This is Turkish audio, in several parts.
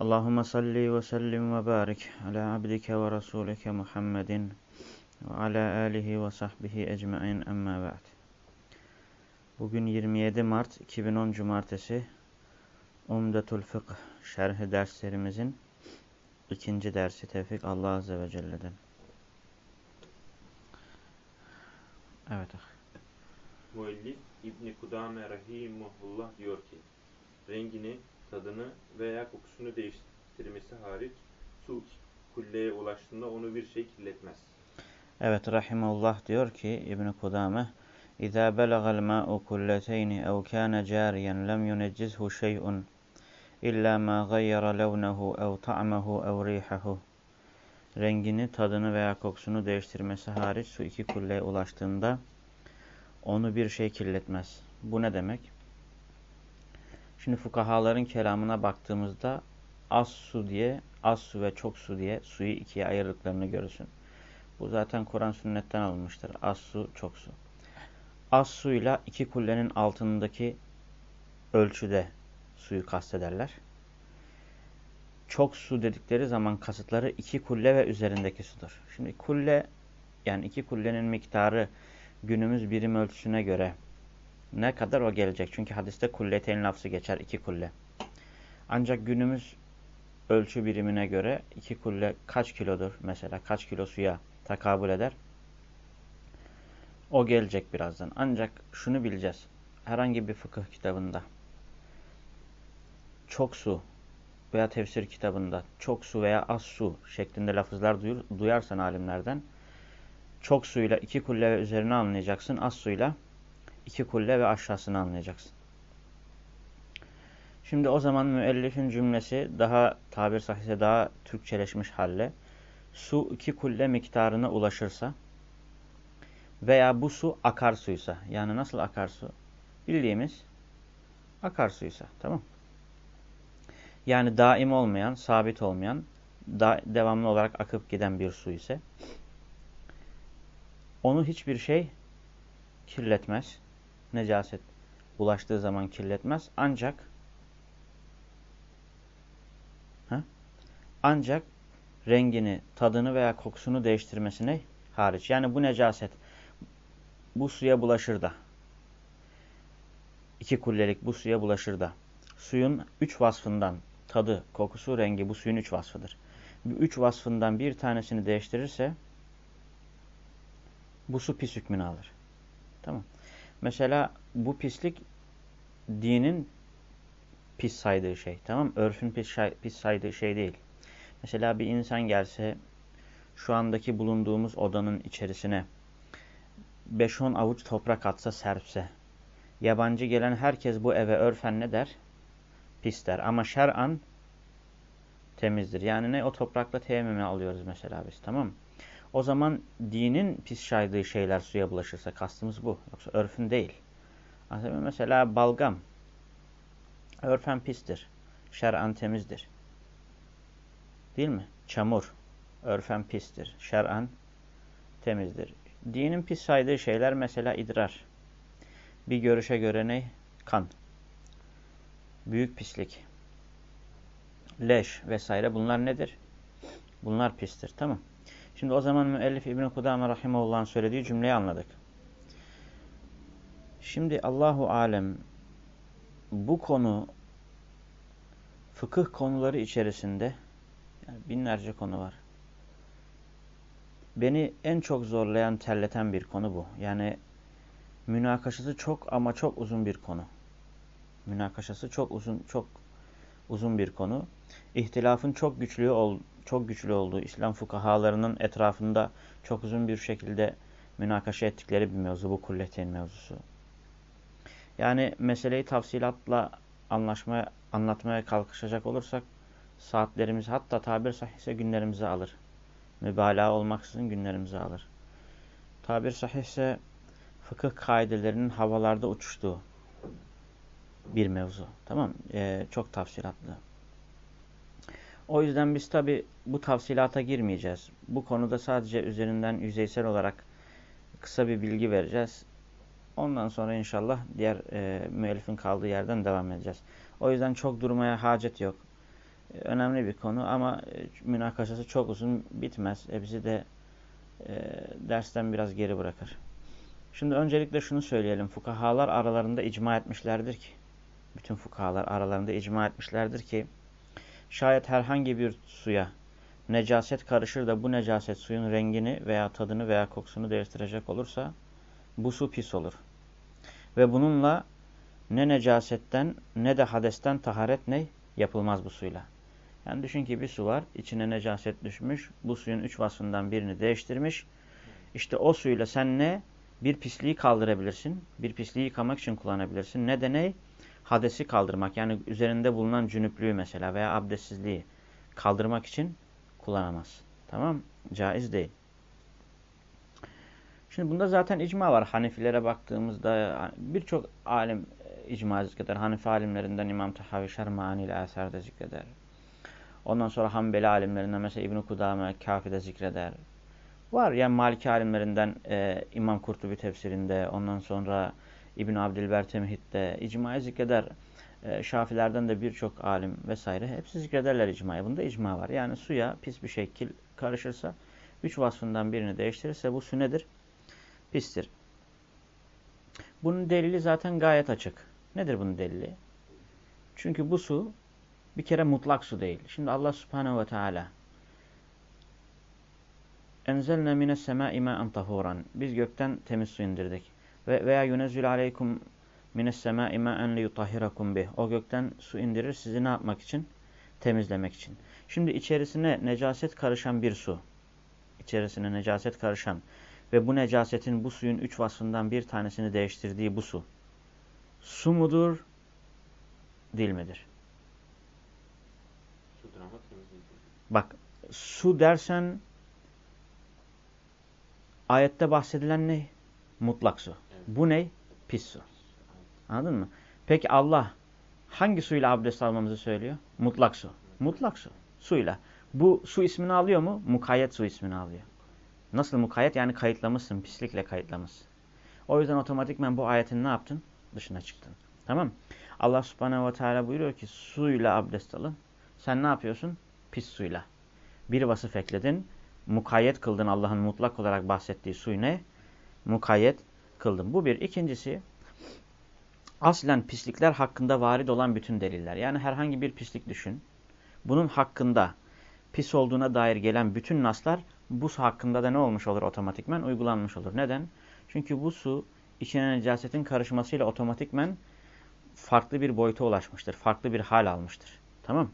Allahumme salli ve sellim ve barik ala abdike ve rasulike Muhammedin ve ala alihi ve sahbihi ecmain emma ba'd. Bugün 27 Mart 2010 Cumartesi Umdetul Fıkh şerhi derslerimizin ikinci dersi tevfik Allah Azze ve Celle'den. Evet. Muellif İbni Kudame Rahimullah diyor ki rengini tadını veya kokusunu değiştirmesi hariç su kulleye ulaştığında onu bir şey kirletmez. Evet Rahimullah diyor ki İbni Kudame İzâ belaga'l mâ'u kulleteyni ev kâne câriyen lem yuneccizhu şey'un illa ma gayyara levnehu ev ta'mehu ev rihahu Rengini, tadını veya kokusunu değiştirmesi hariç su iki kulleye ulaştığında onu bir şey kirletmez. Bu ne demek? Şimdi fukahaların kelamına baktığımızda az su diye, az su ve çok su diye suyu ikiye ayırdıklarını görürsün. Bu zaten Kur'an sünnetten alınmıştır. Az su, çok su. Az suyla iki kullenin altındaki ölçüde suyu kastederler. Çok su dedikleri zaman kasıtları iki kulle ve üzerindeki sudur. Şimdi kulle yani iki kullenin miktarı günümüz birim ölçüsüne göre ne kadar o gelecek? Çünkü hadiste kulleteyn lafzı geçer iki kulle. Ancak günümüz ölçü birimine göre iki kulle kaç kilodur mesela kaç kilo suya takabül eder? O gelecek birazdan. Ancak şunu bileceğiz. Herhangi bir fıkıh kitabında çok su veya tefsir kitabında çok su veya az su şeklinde lafızlar duyur, duyarsan alimlerden çok suyla iki kulle üzerine anlayacaksın. Az suyla iki kulle ve aşağısını anlayacaksın. Şimdi o zaman müellifin cümlesi daha tabir sahihse daha Türkçeleşmiş halle su iki kulle miktarına ulaşırsa veya bu su akarsuysa yani nasıl akarsu? Bildiğimiz akarsuysa tamam Yani daim olmayan, sabit olmayan, da devamlı olarak akıp giden bir su ise onu hiçbir şey kirletmez. Necaset bulaştığı zaman kirletmez. Ancak ha? ancak rengini, tadını veya kokusunu değiştirmesine hariç. Yani bu necaset bu suya bulaşır da iki kullelik bu suya bulaşır da suyun üç vasfından tadı, kokusu, rengi bu suyun üç vasfıdır. Bu üç vasfından bir tanesini değiştirirse bu su pis hükmünü alır. Tamam. Mesela bu pislik dinin pis saydığı şey. Tamam Örfün pis, pis saydığı şey değil. Mesela bir insan gelse şu andaki bulunduğumuz odanın içerisine 5-10 avuç toprak atsa serpse yabancı gelen herkes bu eve örfen ne der? Pis der. Ama şer'an temizdir. Yani ne? O toprakla teyemmüme alıyoruz mesela biz. Tamam mı? O zaman dinin pis şaydığı şeyler suya bulaşırsa kastımız bu. Yoksa örfün değil. Mesela balgam. Örfen pistir. Şer'an temizdir. Değil mi? Çamur. Örfen pistir. Şer'an temizdir. Dinin pis saydığı şeyler mesela idrar. Bir görüşe göre ne? Kan. Büyük pislik. Leş vesaire bunlar nedir? Bunlar pistir. Tamam. Şimdi o zaman müellif İbn-i Kudame Rahimahullah'ın söylediği cümleyi anladık. Şimdi Allahu Alem bu konu fıkıh konuları içerisinde yani binlerce konu var. Beni en çok zorlayan, terleten bir konu bu. Yani münakaşası çok ama çok uzun bir konu. Münakaşası çok uzun, çok uzun bir konu. İhtilafın çok güçlü ol, çok güçlü olduğu, İslam fukahalarının etrafında çok uzun bir şekilde münakaşa ettikleri bir mevzu bu kulletin mevzusu. Yani meseleyi tafsilatla anlaşmaya, anlatmaya kalkışacak olursak saatlerimizi hatta tabir sahihse günlerimizi alır. mübalağa olmaksızın günlerimizi alır. Tabir sahihse fıkıh kaidelerinin havalarda uçuştuğu bir mevzu. Tamam ee, Çok tafsilatlı. O yüzden biz tabi bu tafsilata girmeyeceğiz. Bu konuda sadece üzerinden yüzeysel olarak kısa bir bilgi vereceğiz. Ondan sonra inşallah diğer e, müellifin kaldığı yerden devam edeceğiz. O yüzden çok durmaya hacet yok. E, önemli bir konu ama e, münakaşası çok uzun bitmez. E, bizi de e, dersten biraz geri bırakır. Şimdi öncelikle şunu söyleyelim. Fukahalar aralarında icma etmişlerdir ki, bütün fukahalar aralarında icma etmişlerdir ki, şayet herhangi bir suya necaset karışır da bu necaset suyun rengini veya tadını veya kokusunu değiştirecek olursa, bu su pis olur. Ve bununla ne necasetten ne de hadesten taharet ne? Yapılmaz bu suyla. Yani düşün ki bir su var, içine necaset düşmüş, bu suyun üç vasfından birini değiştirmiş. İşte o suyla sen ne? Bir pisliği kaldırabilirsin, bir pisliği yıkamak için kullanabilirsin. Ne de ne? Hadesi kaldırmak, yani üzerinde bulunan cünüplüğü mesela veya abdestsizliği kaldırmak için kullanamaz. Tamam Caiz değil. Şimdi bunda zaten icma var. Hanefilere baktığımızda birçok alim icma zikreder. Hanefi alimlerinden İmam Tahavi Şermani ile Eser'de zikreder. Ondan sonra Hanbeli alimlerinden mesela İbn-i Kudame Kafi'de zikreder. Var yani Maliki alimlerinden e, İmam Kurtubi tefsirinde, ondan sonra İbn Abdilber Temhid'de icmayı zikreder. E, Şafilerden de birçok alim vesaire hepsi zikrederler icmayı. Bunda icma var. Yani suya pis bir şekil karışırsa, üç vasfından birini değiştirirse bu su nedir? Pistir. Bunun delili zaten gayet açık. Nedir bunun delili? Çünkü bu su bir kere mutlak su değil. Şimdi Allah subhanehu ve teala enzelne mine semâ mâen tahuran. Biz gökten temiz su indirdik. Ve veya yunezzül aleykum mines semâ mâen liyutahhirakum bih. O gökten su indirir sizi ne yapmak için? Temizlemek için. Şimdi içerisine necaset karışan bir su. İçerisine necaset karışan ve bu necasetin bu suyun üç vasfından bir tanesini değiştirdiği bu su. Su mudur? Değil midir? Bak su dersen ayette bahsedilen ne? Mutlak su. Evet. Bu ne? Pis su. Anladın mı? Peki Allah hangi suyla abdest almamızı söylüyor? Mutlak su. Mutlak su. Suyla. Bu su ismini alıyor mu? Mukayyet su ismini alıyor. Nasıl mukayyet? Yani kayıtlamışsın. Pislikle kayıtlamışsın. O yüzden otomatikmen bu ayetin ne yaptın? Dışına çıktın. Tamam Allah subhanehu ve teala buyuruyor ki suyla abdest alın. Sen ne yapıyorsun? Pis suyla. Bir vasıf ekledin. Mukayyet kıldın Allah'ın mutlak olarak bahsettiği suyu ne? Mukayyet kıldın. Bu bir. İkincisi aslen pislikler hakkında varid olan bütün deliller. Yani herhangi bir pislik düşün. Bunun hakkında pis olduğuna dair gelen bütün naslar bu su hakkında da ne olmuş olur otomatikmen? Uygulanmış olur. Neden? Çünkü bu su içine necasetin karışmasıyla otomatikmen farklı bir boyuta ulaşmıştır. Farklı bir hal almıştır. Tamam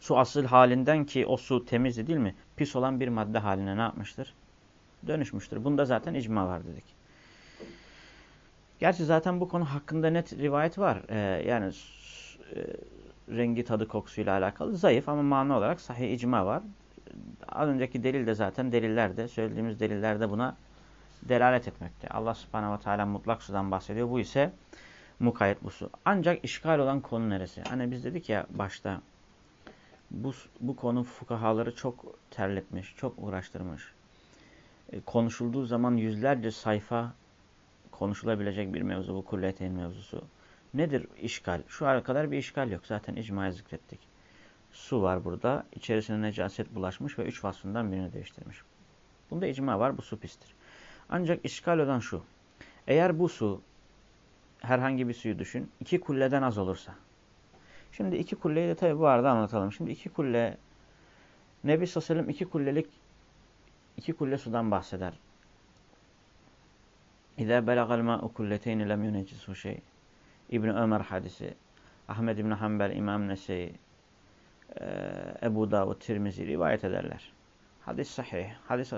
Su asıl halinden ki o su temizdi değil mi? Pis olan bir madde haline ne yapmıştır? Dönüşmüştür. Bunda zaten icma var dedik. Gerçi zaten bu konu hakkında net rivayet var. Ee, yani e, rengi tadı kokusuyla alakalı zayıf ama mana olarak sahih icma var. Az önceki delil de zaten delillerde, söylediğimiz delillerde buna delalet etmekte. Allah subhanehu ve teala mutlak sudan bahsediyor. Bu ise mukayyet bu su. Ancak işgal olan konu neresi? Hani biz dedik ya başta bu, bu konu fukahaları çok terletmiş, çok uğraştırmış. E, konuşulduğu zaman yüzlerce sayfa konuşulabilecek bir mevzu bu kulleteyn mevzusu. Nedir işgal? Şu ana kadar bir işgal yok. Zaten icmaya zikrettik. Su var burada. İçerisine necaset bulaşmış ve üç vasfından birini değiştirmiş. Bunda icma var. Bu su pistir. Ancak işgal olan şu. Eğer bu su herhangi bir suyu düşün. iki kulleden az olursa. Şimdi iki kulleyi de tabi bu arada anlatalım. Şimdi iki kulle Nebi Sallallahu iki kullelik iki kulle sudan bahseder. İzâ belagal mâ'u kulleteyni lem yunecisu şey. İbn Ömer hadisi. Ahmed İbn Hanbel, İmam Nese'yi, Ebu Davud, Tirmizi rivayet ederler. Hadis sahih. Hadis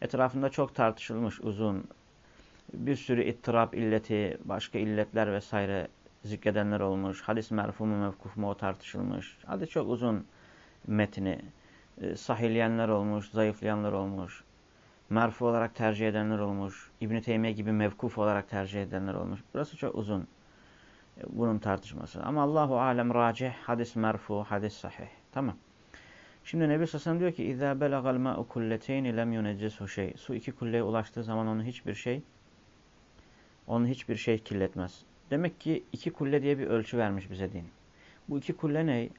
etrafında çok tartışılmış uzun. Bir sürü ittirap illeti, başka illetler vesaire zikredenler olmuş. Hadis merfu mu mevkuf mu o tartışılmış. Hadis çok uzun metni e, sahilyenler olmuş, zayıflayanlar olmuş. Merfu olarak tercih edenler olmuş. İbn-i Teymiye gibi mevkuf olarak tercih edenler olmuş. Burası çok uzun. E, bunun tartışması. Ama Allahu alem racih, hadis merfu, hadis sahih. Tamam. Şimdi Nebi Sassan diyor ki اِذَا بَلَغَ الْمَاءُ كُلَّتَيْنِ لَمْ يُنَجِّسُ şey. Su iki kulleye ulaştığı zaman onu hiçbir şey onu hiçbir şey kirletmez. Demek ki iki kulle diye bir ölçü vermiş bize din. Bu iki kulle ne?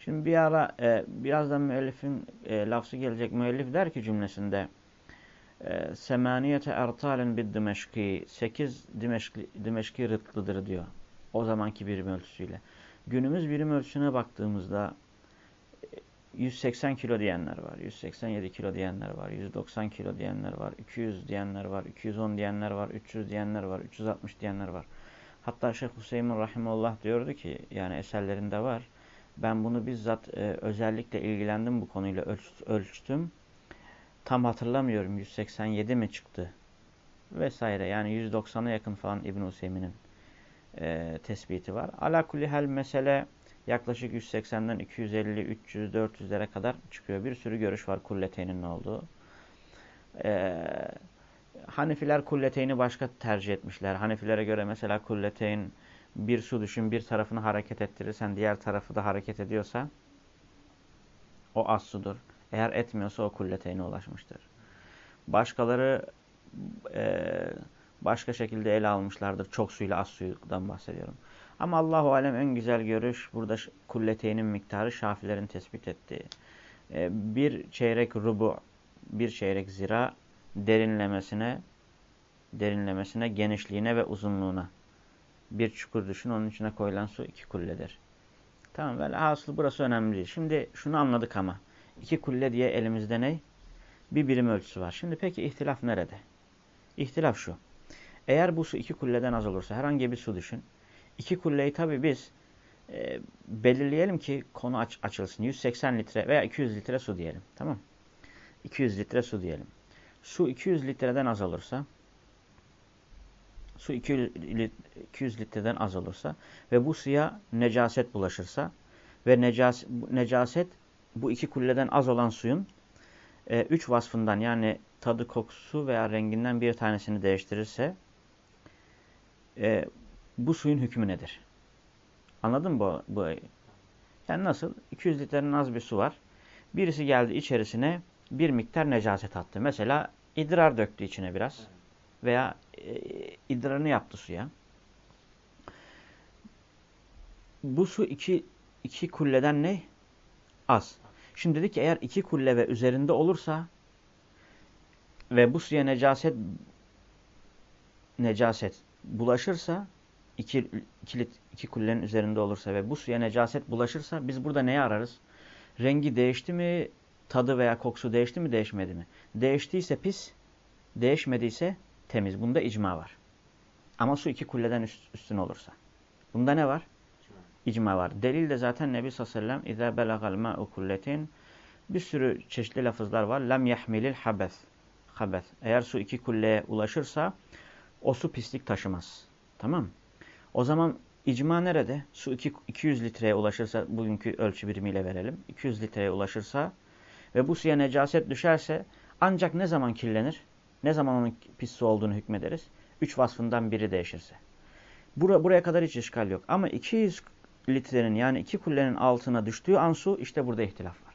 Şimdi bir ara e, birazdan müellifin e, lafzı gelecek. Müellif der ki cümlesinde e, semaniyete ertalen bir Dimeşki sekiz Dimeşki, Dimeşki rıtlıdır diyor. O zamanki birim ölçüsüyle. Günümüz birim ölçüsüne baktığımızda 180 kilo diyenler var, 187 kilo diyenler var, 190 kilo diyenler var, 200 diyenler var, 210 diyenler var, 300 diyenler var, 360 diyenler var. Hatta Şeyh Hüseyin Rahimullah diyordu ki, yani eserlerinde var, ben bunu bizzat e, özellikle ilgilendim bu konuyla ölç, ölçtüm. Tam hatırlamıyorum 187 mi çıktı vesaire. Yani 190'a yakın falan İbn Hüseyin'in e, tespiti var. Ala kulli hal mesele yaklaşık 180'den 250, 300, 400'lere kadar çıkıyor. Bir sürü görüş var kulleteynin olduğu. Ee, Hanefiler kulleteyni başka tercih etmişler. Hanefilere göre mesela kulleteyn bir su düşün bir tarafını hareket ettirirsen diğer tarafı da hareket ediyorsa o az sudur. Eğer etmiyorsa o kulleteyne ulaşmıştır. Başkaları e, başka şekilde ele almışlardır. Çok suyla az suydan bahsediyorum. Ama Allahu alem en güzel görüş burada kulleteynin miktarı şafilerin tespit ettiği. E, bir çeyrek rubu, bir çeyrek zira derinlemesine, derinlemesine, genişliğine ve uzunluğuna. Bir çukur düşün, onun içine koyulan su iki kulledir. Tamam, böyle aslı burası önemli değil. Şimdi şunu anladık ama. iki kulle diye elimizde ne? Bir birim ölçüsü var. Şimdi peki ihtilaf nerede? İhtilaf şu. Eğer bu su iki kulleden az olursa, herhangi bir su düşün. İki kulleyi tabi biz e, belirleyelim ki konu aç, açılsın. 180 litre veya 200 litre su diyelim. Tamam 200 litre su diyelim. Su 200 litreden az olursa su 200 litreden az olursa ve bu suya necaset bulaşırsa ve necas, necaset bu iki kulleden az olan suyun e, üç vasfından yani tadı, kokusu veya renginden bir tanesini değiştirirse e, bu suyun hükmü nedir? Anladın mı bu, bu? Yani nasıl? 200 litrenin az bir su var. Birisi geldi içerisine bir miktar necaset attı. Mesela idrar döktü içine biraz. Veya e, idrarını yaptı suya. Bu su iki, iki kulleden ne? Az. Şimdi dedik ki eğer iki kulle ve üzerinde olursa ve bu suya necaset necaset bulaşırsa iki, iki, iki kullenin üzerinde olursa ve bu suya necaset bulaşırsa biz burada neyi ararız? Rengi değişti mi, tadı veya kokusu değişti mi, değişmedi mi? Değiştiyse pis, değişmediyse temiz. Bunda icma var. Ama su iki kulleden üst, üstün olursa. Bunda ne var? İcma var. Delil de zaten Nebi sallallahu aleyhi ve sellem اِذَا بَلَغَ الْمَاءُ كُلَّتِينَ Bir sürü çeşitli lafızlar var. Lem yahmilil habes. Habes. Eğer su iki kulleye ulaşırsa o su pislik taşımaz. Tamam o zaman icma nerede? Su 2, 200 litreye ulaşırsa, bugünkü ölçü birimiyle verelim. 200 litreye ulaşırsa ve bu suya necaset düşerse ancak ne zaman kirlenir? Ne zaman onun pis olduğunu hükmederiz? Üç vasfından biri değişirse. Bura, buraya kadar hiç işgal yok. Ama 200 litrenin yani iki kullenin altına düştüğü an su işte burada ihtilaf var.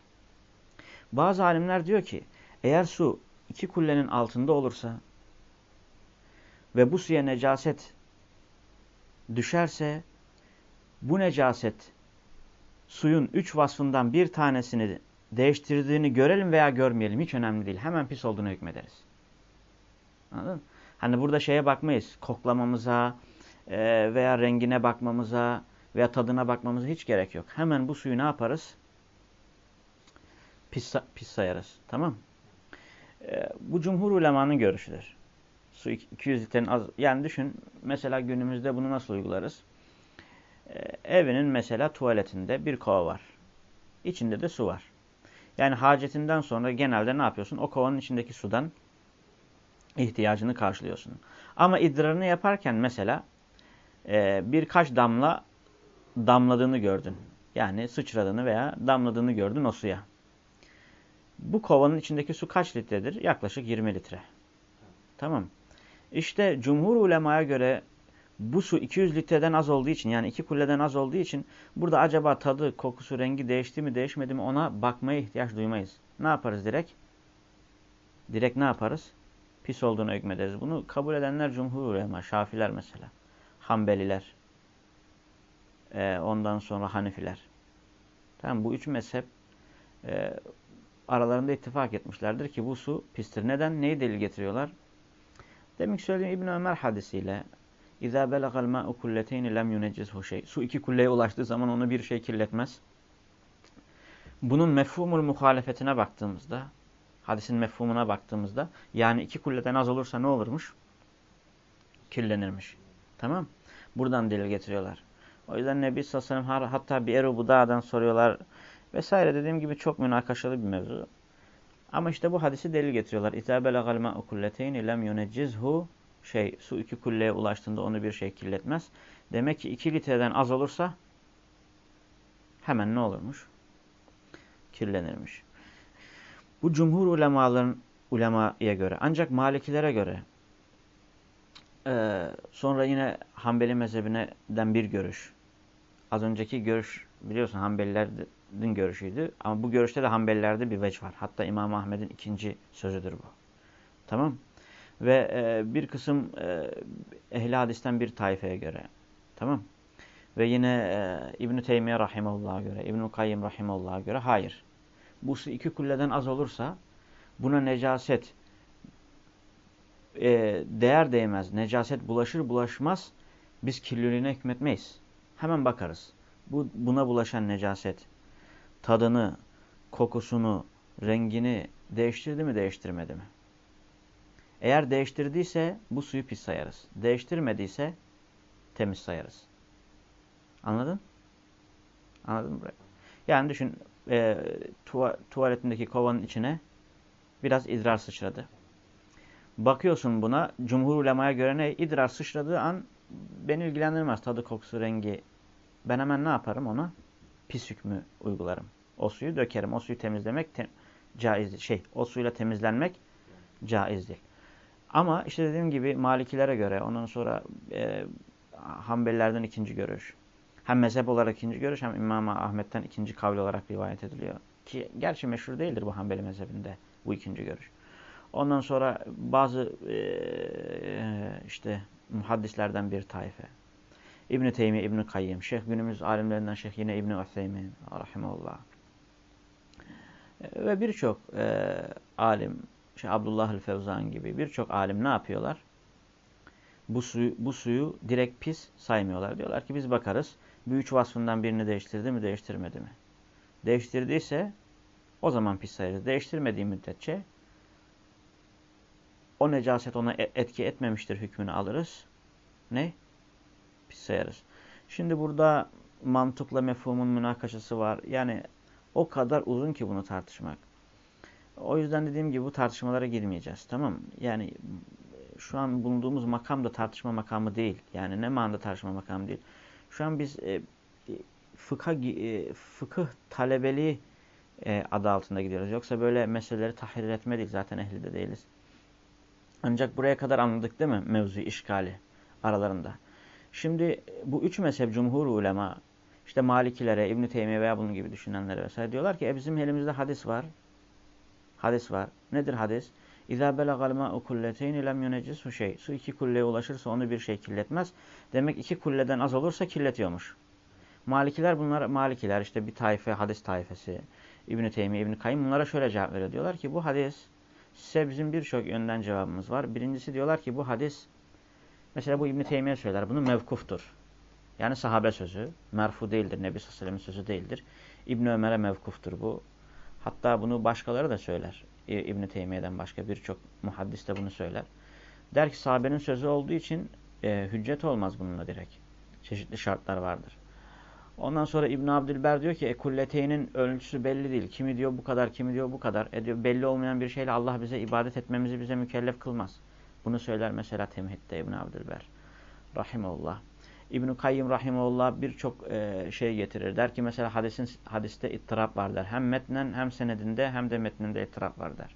Bazı alimler diyor ki eğer su iki kullenin altında olursa ve bu suya necaset düşerse bu necaset suyun üç vasfından bir tanesini değiştirdiğini görelim veya görmeyelim. Hiç önemli değil. Hemen pis olduğunu hükmederiz. Anladın Hani burada şeye bakmayız. Koklamamıza e, veya rengine bakmamıza veya tadına bakmamıza hiç gerek yok. Hemen bu suyu ne yaparız? Pis, pis sayarız. Tamam e, Bu cumhur ulemanın görüşüdür. Su 200 litrenin az. Yani düşün mesela günümüzde bunu nasıl uygularız? Ee, evinin mesela tuvaletinde bir kova var. İçinde de su var. Yani hacetinden sonra genelde ne yapıyorsun? O kovanın içindeki sudan ihtiyacını karşılıyorsun. Ama idrarını yaparken mesela e, birkaç damla damladığını gördün. Yani sıçradığını veya damladığını gördün o suya. Bu kovanın içindeki su kaç litredir? Yaklaşık 20 litre. Tamam. İşte cumhur ulemaya göre bu su 200 litreden az olduğu için yani iki kulleden az olduğu için burada acaba tadı, kokusu, rengi değişti mi değişmedi mi ona bakmaya ihtiyaç duymayız. Ne yaparız direkt? Direkt ne yaparız? Pis olduğunu hükmederiz. Bunu kabul edenler cumhur ulema, şafiler mesela. Hanbeliler. Ee, ondan sonra Hanifiler. Tamam bu üç mezhep e, aralarında ittifak etmişlerdir ki bu su pistir. Neden? Neyi delil getiriyorlar? Demek söylediğim İbn Ömer hadisiyle İzâ belagal mâ'u kulleteyni lem yuneccizhu şey. Su iki kulleye ulaştığı zaman onu bir şey kirletmez. Bunun mefhumul muhalefetine baktığımızda, hadisin mefhumuna baktığımızda, yani iki kulleden az olursa ne olurmuş? Kirlenirmiş. Tamam. Buradan delil getiriyorlar. O yüzden Nebi sallallahu hatta bir Eru Buda'dan soruyorlar vesaire dediğim gibi çok münakaşalı bir mevzu. Ama işte bu hadisi delil getiriyorlar. İzâ belagal mâ'u kulleteyni lem yuneccizhu şey su iki kulleye ulaştığında onu bir şey kirletmez. Demek ki iki litreden az olursa hemen ne olurmuş? Kirlenirmiş. Bu cumhur ulemaların ulemaya göre ancak Malikilere göre e, sonra yine Hanbeli mezhebinden bir görüş. Az önceki görüş biliyorsun Hanbelilerin görüşüydü. Ama bu görüşte de Hanbelilerde bir veç var. Hatta İmam Ahmed'in ikinci sözüdür bu. Tamam ve e, bir kısım e, ehli hadisten bir tayfaya göre. Tamam. Ve yine e, İbn-i Teymiye Rahimahullah'a göre, İbn-i Kayyim Rahimahullah'a göre hayır. Bu su iki kulleden az olursa buna necaset e, değer değmez. Necaset bulaşır bulaşmaz biz kirliliğine hükmetmeyiz. Hemen bakarız. Bu, buna bulaşan necaset tadını, kokusunu, rengini değiştirdi mi değiştirmedi mi? Eğer değiştirdiyse bu suyu pis sayarız. Değiştirmediyse temiz sayarız. Anladın? Anladın mı burayı? Yani düşün e, tuva, tuvaletindeki kovanın içine biraz idrar sıçradı. Bakıyorsun buna cumhur ulemaya göre ne? İdrar sıçradığı an beni ilgilendirmez tadı, kokusu, rengi. Ben hemen ne yaparım ona? Pis hükmü uygularım. O suyu dökerim. O suyu temizlemek te caiz Şey, o suyla temizlenmek caiz değil. Ama işte dediğim gibi Malikilere göre ondan sonra e, Hanbelilerden ikinci görüş. Hem mezhep olarak ikinci görüş hem İmam Ahmet'ten ikinci kavli olarak rivayet ediliyor. Ki gerçi meşhur değildir bu Hanbeli mezhebinde bu ikinci görüş. Ondan sonra bazı e, işte muhaddislerden bir taife. İbn-i Teymiye, İbn-i Kayyim, Şeyh günümüz alimlerinden Şeyh yine İbn-i Ütheymin, rahimahullah. Ve birçok e, alim, şey Abdullah el Fevzan gibi birçok alim ne yapıyorlar? Bu suyu, bu suyu direkt pis saymıyorlar. Diyorlar ki biz bakarız. Bu üç vasfından birini değiştirdi mi, değiştirmedi mi? Değiştirdiyse o zaman pis sayarız. Değiştirmediği müddetçe o necaset ona e, etki etmemiştir hükmünü alırız. Ne? Pis sayarız. Şimdi burada mantıkla mefhumun münakaşası var. Yani o kadar uzun ki bunu tartışmak. O yüzden dediğim gibi bu tartışmalara girmeyeceğiz. Tamam Yani şu an bulunduğumuz makam da tartışma makamı değil. Yani ne manada tartışma makamı değil. Şu an biz e, fıkha, e, fıkıh talebeliği e, adı altında gidiyoruz. Yoksa böyle meseleleri tahrir etme değil. Zaten ehli de değiliz. Ancak buraya kadar anladık değil mi mevzu işgali aralarında. Şimdi bu üç mezhep cumhur ulema işte Malikilere, İbn Teymiye veya bunun gibi düşünenlere vesaire diyorlar ki e bizim elimizde hadis var. Hadis var. Nedir hadis? İzâ belagal mâ'u kulleteyni lem yuneccishu şey. Su iki kulleye ulaşırsa onu bir şey kirletmez. Demek iki kulleden az olursa kirletiyormuş. Malikiler bunlar Malikiler işte bir tayfe hadis tayfesi. İbn Teymiye, İbn Kayyim bunlara şöyle cevap veriyor. Diyorlar ki bu hadis size bizim birçok yönden cevabımız var. Birincisi diyorlar ki bu hadis mesela bu İbn Teymiye söyler. Bunu mevkuftur. Yani sahabe sözü. Merfu değildir. Nebi sallallahu aleyhi sözü değildir. İbn Ömer'e mevkuftur bu. Hatta bunu başkaları da söyler. İbn-i Teymiye'den başka birçok muhaddis de bunu söyler. Der ki sahabenin sözü olduğu için e, hüccet olmaz bununla direkt. Çeşitli şartlar vardır. Ondan sonra İbn Abdülber diyor ki ekulleteynin ölçüsü belli değil. Kimi diyor bu kadar, kimi diyor bu kadar. E diyor, belli olmayan bir şeyle Allah bize ibadet etmemizi bize mükellef kılmaz. Bunu söyler mesela Temhid'de İbn Abdülber. Rahimullah. İbn-i Kayyım Rahimullah birçok e, şey getirir. Der ki mesela hadisin, hadiste ittirap var der. Hem metnen hem senedinde hem de metninde ittirap var der.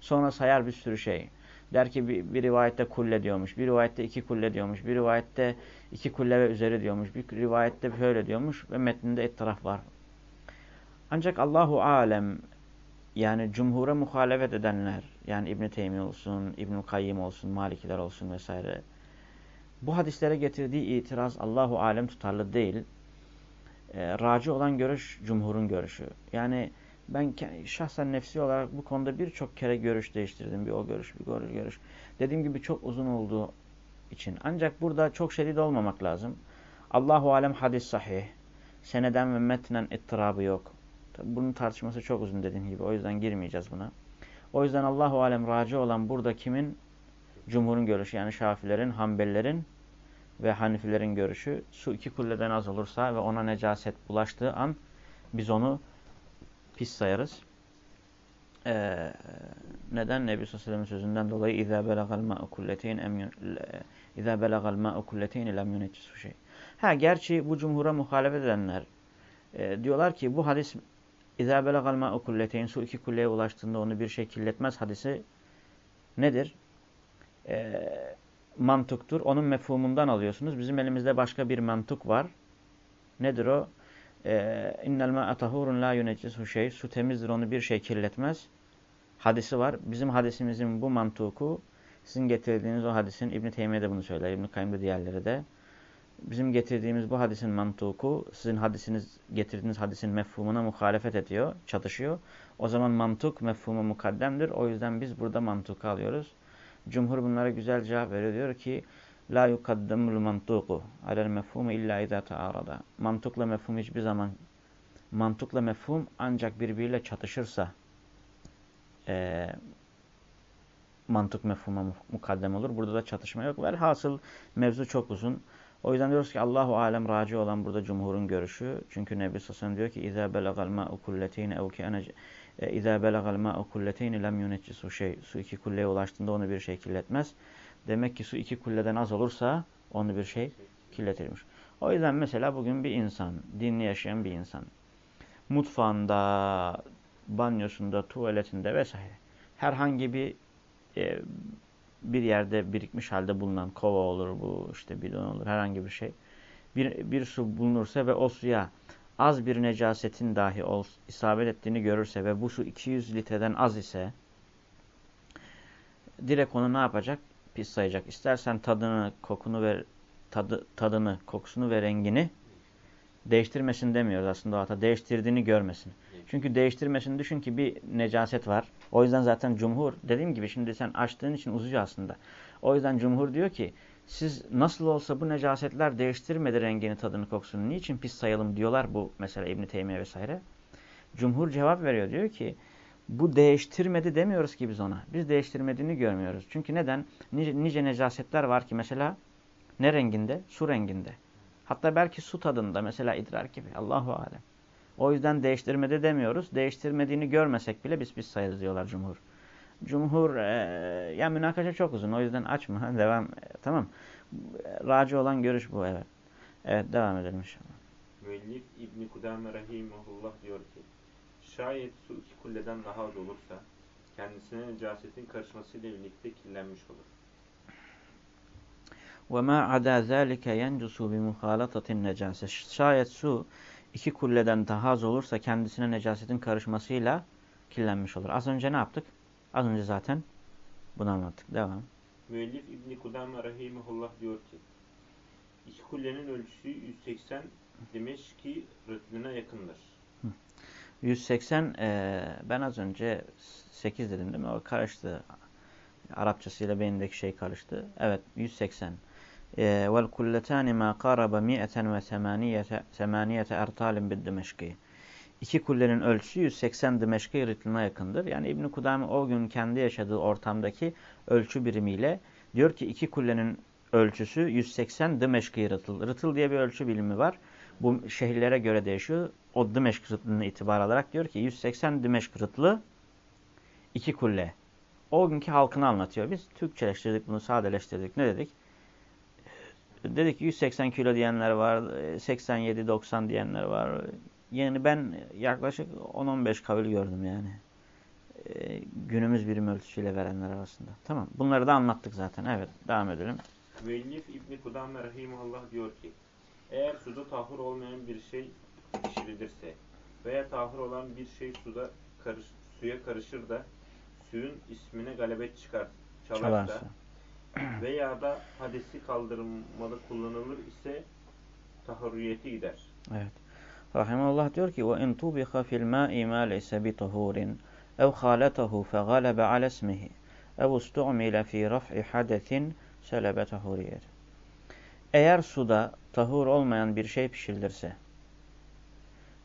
Sonra sayar bir sürü şey. Der ki bir, bir rivayette kulle diyormuş, bir rivayette iki kulle diyormuş, bir rivayette iki kulle ve üzeri diyormuş, bir rivayette böyle diyormuş ve metninde ittiraf var. Ancak Allahu alem yani cumhura muhalefet edenler yani İbn Teymi olsun, İbn Kayyim olsun, Malikiler olsun vesaire bu hadislere getirdiği itiraz Allahu alem tutarlı değil. E, raci olan görüş cumhurun görüşü. Yani ben şahsen nefsi olarak bu konuda birçok kere görüş değiştirdim. Bir o görüş, bir o görüş. Dediğim gibi çok uzun olduğu için. Ancak burada çok şiddet olmamak lazım. Allahu alem hadis sahih. Seneden ve metnen ittirabı yok. Bunun tartışması çok uzun dediğim gibi. O yüzden girmeyeceğiz buna. O yüzden Allahu alem raci olan burada kimin? Cumhurun görüşü yani Şafilerin, Hanbelilerin ve Hanifilerin görüşü. Su iki kulleden az olursa ve ona necaset bulaştığı an biz onu pis sayarız. Ee, neden Nebi Sallallahu sözünden dolayı اِذَا بَلَغَ الْمَاءُ كُلَّتَيْنِ اِذَا بَلَغَ الْمَاءُ كُلَّتَيْنِ لَمْ يُنَجِّسُ şey. Ha gerçi bu cumhura muhalefet edenler e, diyorlar ki bu hadis اِذَا بَلَغَ الْمَاءُ كُلَّتَيْنِ su iki kulleye ulaştığında onu bir şey kirletmez hadisi nedir? E, mantuktur. Onun mefhumundan alıyorsunuz. Bizim elimizde başka bir mantuk var. Nedir o? İnnel mâ'e tahurun la yuneccisu şey. Su temizdir onu bir şey kirletmez. Hadisi var. Bizim hadisimizin bu mantuku sizin getirdiğiniz o hadisin İbn Teymiye de bunu söyler. İbn Kayyim de diğerleri de. Bizim getirdiğimiz bu hadisin mantuku sizin hadisiniz getirdiğiniz hadisin mefhumuna muhalefet ediyor, çatışıyor. O zaman mantuk mefhumu mukaddemdir. O yüzden biz burada mantuku alıyoruz. Cumhur bunlara güzel cevap veriyor. Diyor ki La yukaddemul mantuku alel mefhumu illa izâ taarada. Mantukla mefhum hiçbir zaman mantukla mefhum ancak birbiriyle çatışırsa e, mantık mefhuma mukaddem olur. Burada da çatışma yok. Velhasıl mevzu çok uzun. O yüzden diyoruz ki Allahu alem raci olan burada cumhurun görüşü. Çünkü Nebi Sallallahu diyor ki İzâ belagal mâ'u kulleteyne ev ki İzâ belagal mâ'u kulleteyne lem yuneccisu şey. Su iki kulleye ulaştığında onu bir şey kirletmez. Demek ki su iki kulleden az olursa onu bir şey kirletirmiş. O yüzden mesela bugün bir insan, dinli yaşayan bir insan, mutfağında, banyosunda, tuvaletinde vesaire herhangi bir e, bir yerde birikmiş halde bulunan kova olur bu, işte bidon olur, herhangi bir şey. Bir, bir su bulunursa ve o suya az bir necasetin dahi ol, isabet ettiğini görürse ve bu su 200 litreden az ise direkt onu ne yapacak? pis sayacak. İstersen tadını, kokunu ve tadı, tadını, kokusunu ve rengini değiştirmesin demiyoruz aslında o hata. Değiştirdiğini görmesin. Çünkü değiştirmesini düşün ki bir necaset var. O yüzden zaten cumhur dediğim gibi şimdi sen açtığın için uzucu aslında. O yüzden cumhur diyor ki siz nasıl olsa bu necasetler değiştirmedi rengini, tadını, kokusunu. Niçin pis sayalım diyorlar bu mesela İbn Teymiye vesaire. Cumhur cevap veriyor diyor ki bu değiştirmedi demiyoruz ki biz ona. Biz değiştirmediğini görmüyoruz. Çünkü neden? Nice, nice necasetler var ki mesela ne renginde? Su renginde. Hatta belki su tadında mesela idrar gibi. Allahu alem. O yüzden değiştirmedi demiyoruz. Değiştirmediğini görmesek bile biz biz sayarız diyorlar cumhur. Cumhur e, ya münakaşa çok uzun. O yüzden açma. Devam. E, tamam. Raci olan görüş bu evet. Evet devam edelim inşallah. Müellif İbn Kudame rahimehullah diyor ki Şayet su iki kulleden daha az olursa kendisine necasetin karışmasıyla birlikte kirlenmiş olur. وَمَا عَدَى ذَٰلِكَ يَنْجُسُ بِمُخَالَطَةٍ نَجَاسَ Şayet su iki kulleden daha az olursa kendisine necasetin karışmasıyla kirlenmiş olur. Az önce ne yaptık? Az önce zaten bunu anlattık. Devam. Müellif İbni Kudame Rahimullah diyor ki iki kullenin ölçüsü 180 Dimeşki rıtlına yakındır. 180 e, ben az önce 8 dedim değil mi? O karıştı. Arapçasıyla beynindeki şey karıştı. Evet 180. Vel kulletani ma qaraba mi'eten ve semaniyete ertalin bid Dimeşki. İki kullenin ölçüsü 180 Dimeşki ritline yakındır. Yani İbn Kudame o gün kendi yaşadığı ortamdaki ölçü birimiyle diyor ki iki kullenin ölçüsü 180 Dimeşki rıtıl. Rıtıl diye bir ölçü bilimi var. Bu şehirlere göre değişiyor o Dimeşk rıtlını itibar alarak diyor ki 180 Dimeşk rıtlı iki kulle. O günkü halkını anlatıyor. Biz Türkçeleştirdik bunu sadeleştirdik. Ne dedik? Dedi ki 180 kilo diyenler var, 87-90 diyenler var. Yani ben yaklaşık 10-15 kavil gördüm yani. E, günümüz birim ölçüsüyle verenler arasında. Tamam. Bunları da anlattık zaten. Evet. Devam edelim. Müellif İbni Kudame Rahimullah diyor ki eğer suda tahur olmayan bir şey pişirilirse veya tahur olan bir şey suda karış, suya karışır da suyun ismine galebet çıkar, çalarsa, çalarsa. veya da hadesi kaldırmada kullanılır ise tahuriyeti gider. Evet. Rahimullah diyor ki fil ma'i ma leysa bi tahurin ev khalatahu fe galebe ala ismihi ev ustu'mile fi raf'i hadesin selebe tahuriyet. Eğer suda tahur olmayan bir şey pişirilirse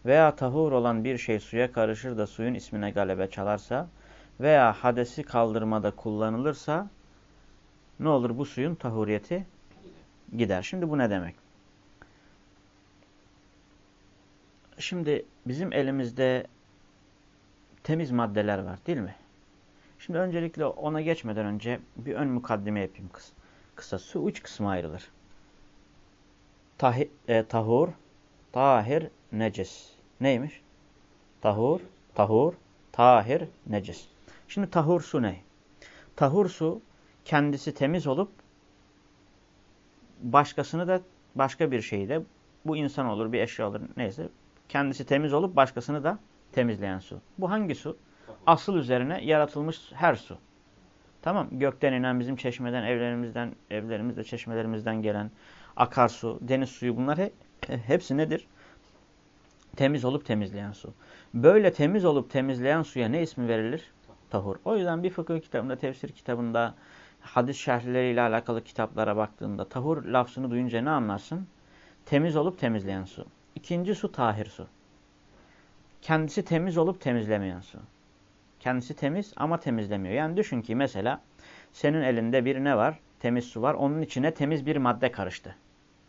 veya tahur olan bir şey suya karışır da suyun ismine galebe çalarsa veya hadesi kaldırmada kullanılırsa ne olur bu suyun tahuriyeti gider. Şimdi bu ne demek? Şimdi bizim elimizde temiz maddeler var değil mi? Şimdi öncelikle ona geçmeden önce bir ön mukaddime yapayım kız. Kısa su üç kısma ayrılır. Tahi, e, tahur, tahir, necis. Neymiş? Tahur, tahur, tahir, necis. Şimdi tahur su ne? Tahur su kendisi temiz olup başkasını da başka bir şeyi de bu insan olur, bir eşya olur neyse kendisi temiz olup başkasını da temizleyen su. Bu hangi su? Asıl üzerine yaratılmış her su. Tamam gökten inen bizim çeşmeden, evlerimizden, evlerimizde çeşmelerimizden gelen akarsu, deniz suyu bunlar he, hepsi nedir? Temiz olup temizleyen su. Böyle temiz olup temizleyen suya ne ismi verilir? Tahur. O yüzden bir fıkıh kitabında, tefsir kitabında, hadis şerhleriyle alakalı kitaplara baktığında tahur lafzını duyunca ne anlarsın? Temiz olup temizleyen su. İkinci su tahir su. Kendisi temiz olup temizlemeyen su. Kendisi temiz ama temizlemiyor. Yani düşün ki mesela senin elinde bir ne var? Temiz su var. Onun içine temiz bir madde karıştı.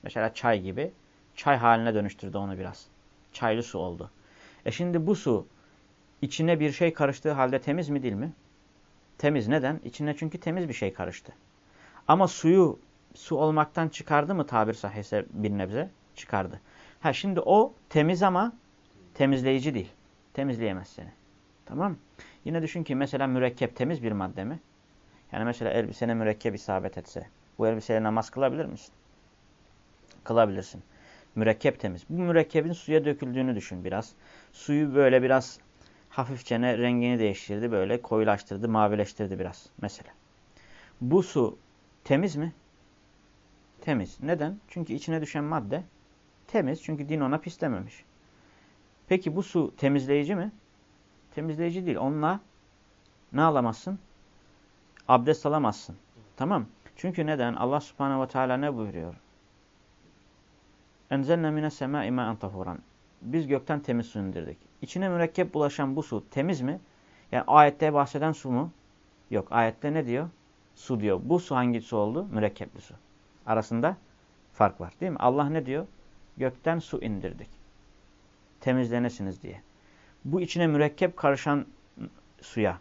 Mesela çay gibi. Çay haline dönüştürdü onu biraz. Çaylı su oldu. E şimdi bu su içine bir şey karıştığı halde temiz mi değil mi? Temiz. Neden? İçine çünkü temiz bir şey karıştı. Ama suyu su olmaktan çıkardı mı tabir sahihse bir nebze? Çıkardı. Ha şimdi o temiz ama temizleyici değil. Temizleyemez seni. Tamam Yine düşün ki mesela mürekkep temiz bir madde mi? Yani mesela elbisene mürekkep isabet etse. Bu elbiseyle namaz kılabilir misin? Kılabilirsin. Mürekkep temiz. Bu mürekkebin suya döküldüğünü düşün biraz. Suyu böyle biraz hafifçe rengini değiştirdi. Böyle koyulaştırdı, mavileştirdi biraz mesela. Bu su temiz mi? Temiz. Neden? Çünkü içine düşen madde temiz. Çünkü din ona pislememiş. Peki bu su temizleyici mi? Temizleyici değil. Onunla ne alamazsın? Abdest alamazsın. Tamam. Çünkü neden? Allah subhanehu ve teala ne buyuruyor? Enzelne mine semâ mâen tahuran. Biz gökten temiz su indirdik. İçine mürekkep bulaşan bu su temiz mi? Yani ayette bahseden su mu? Yok. Ayette ne diyor? Su diyor. Bu su hangi su oldu? Mürekkepli su. Arasında fark var. Değil mi? Allah ne diyor? Gökten su indirdik. Temizlenesiniz diye. Bu içine mürekkep karışan suya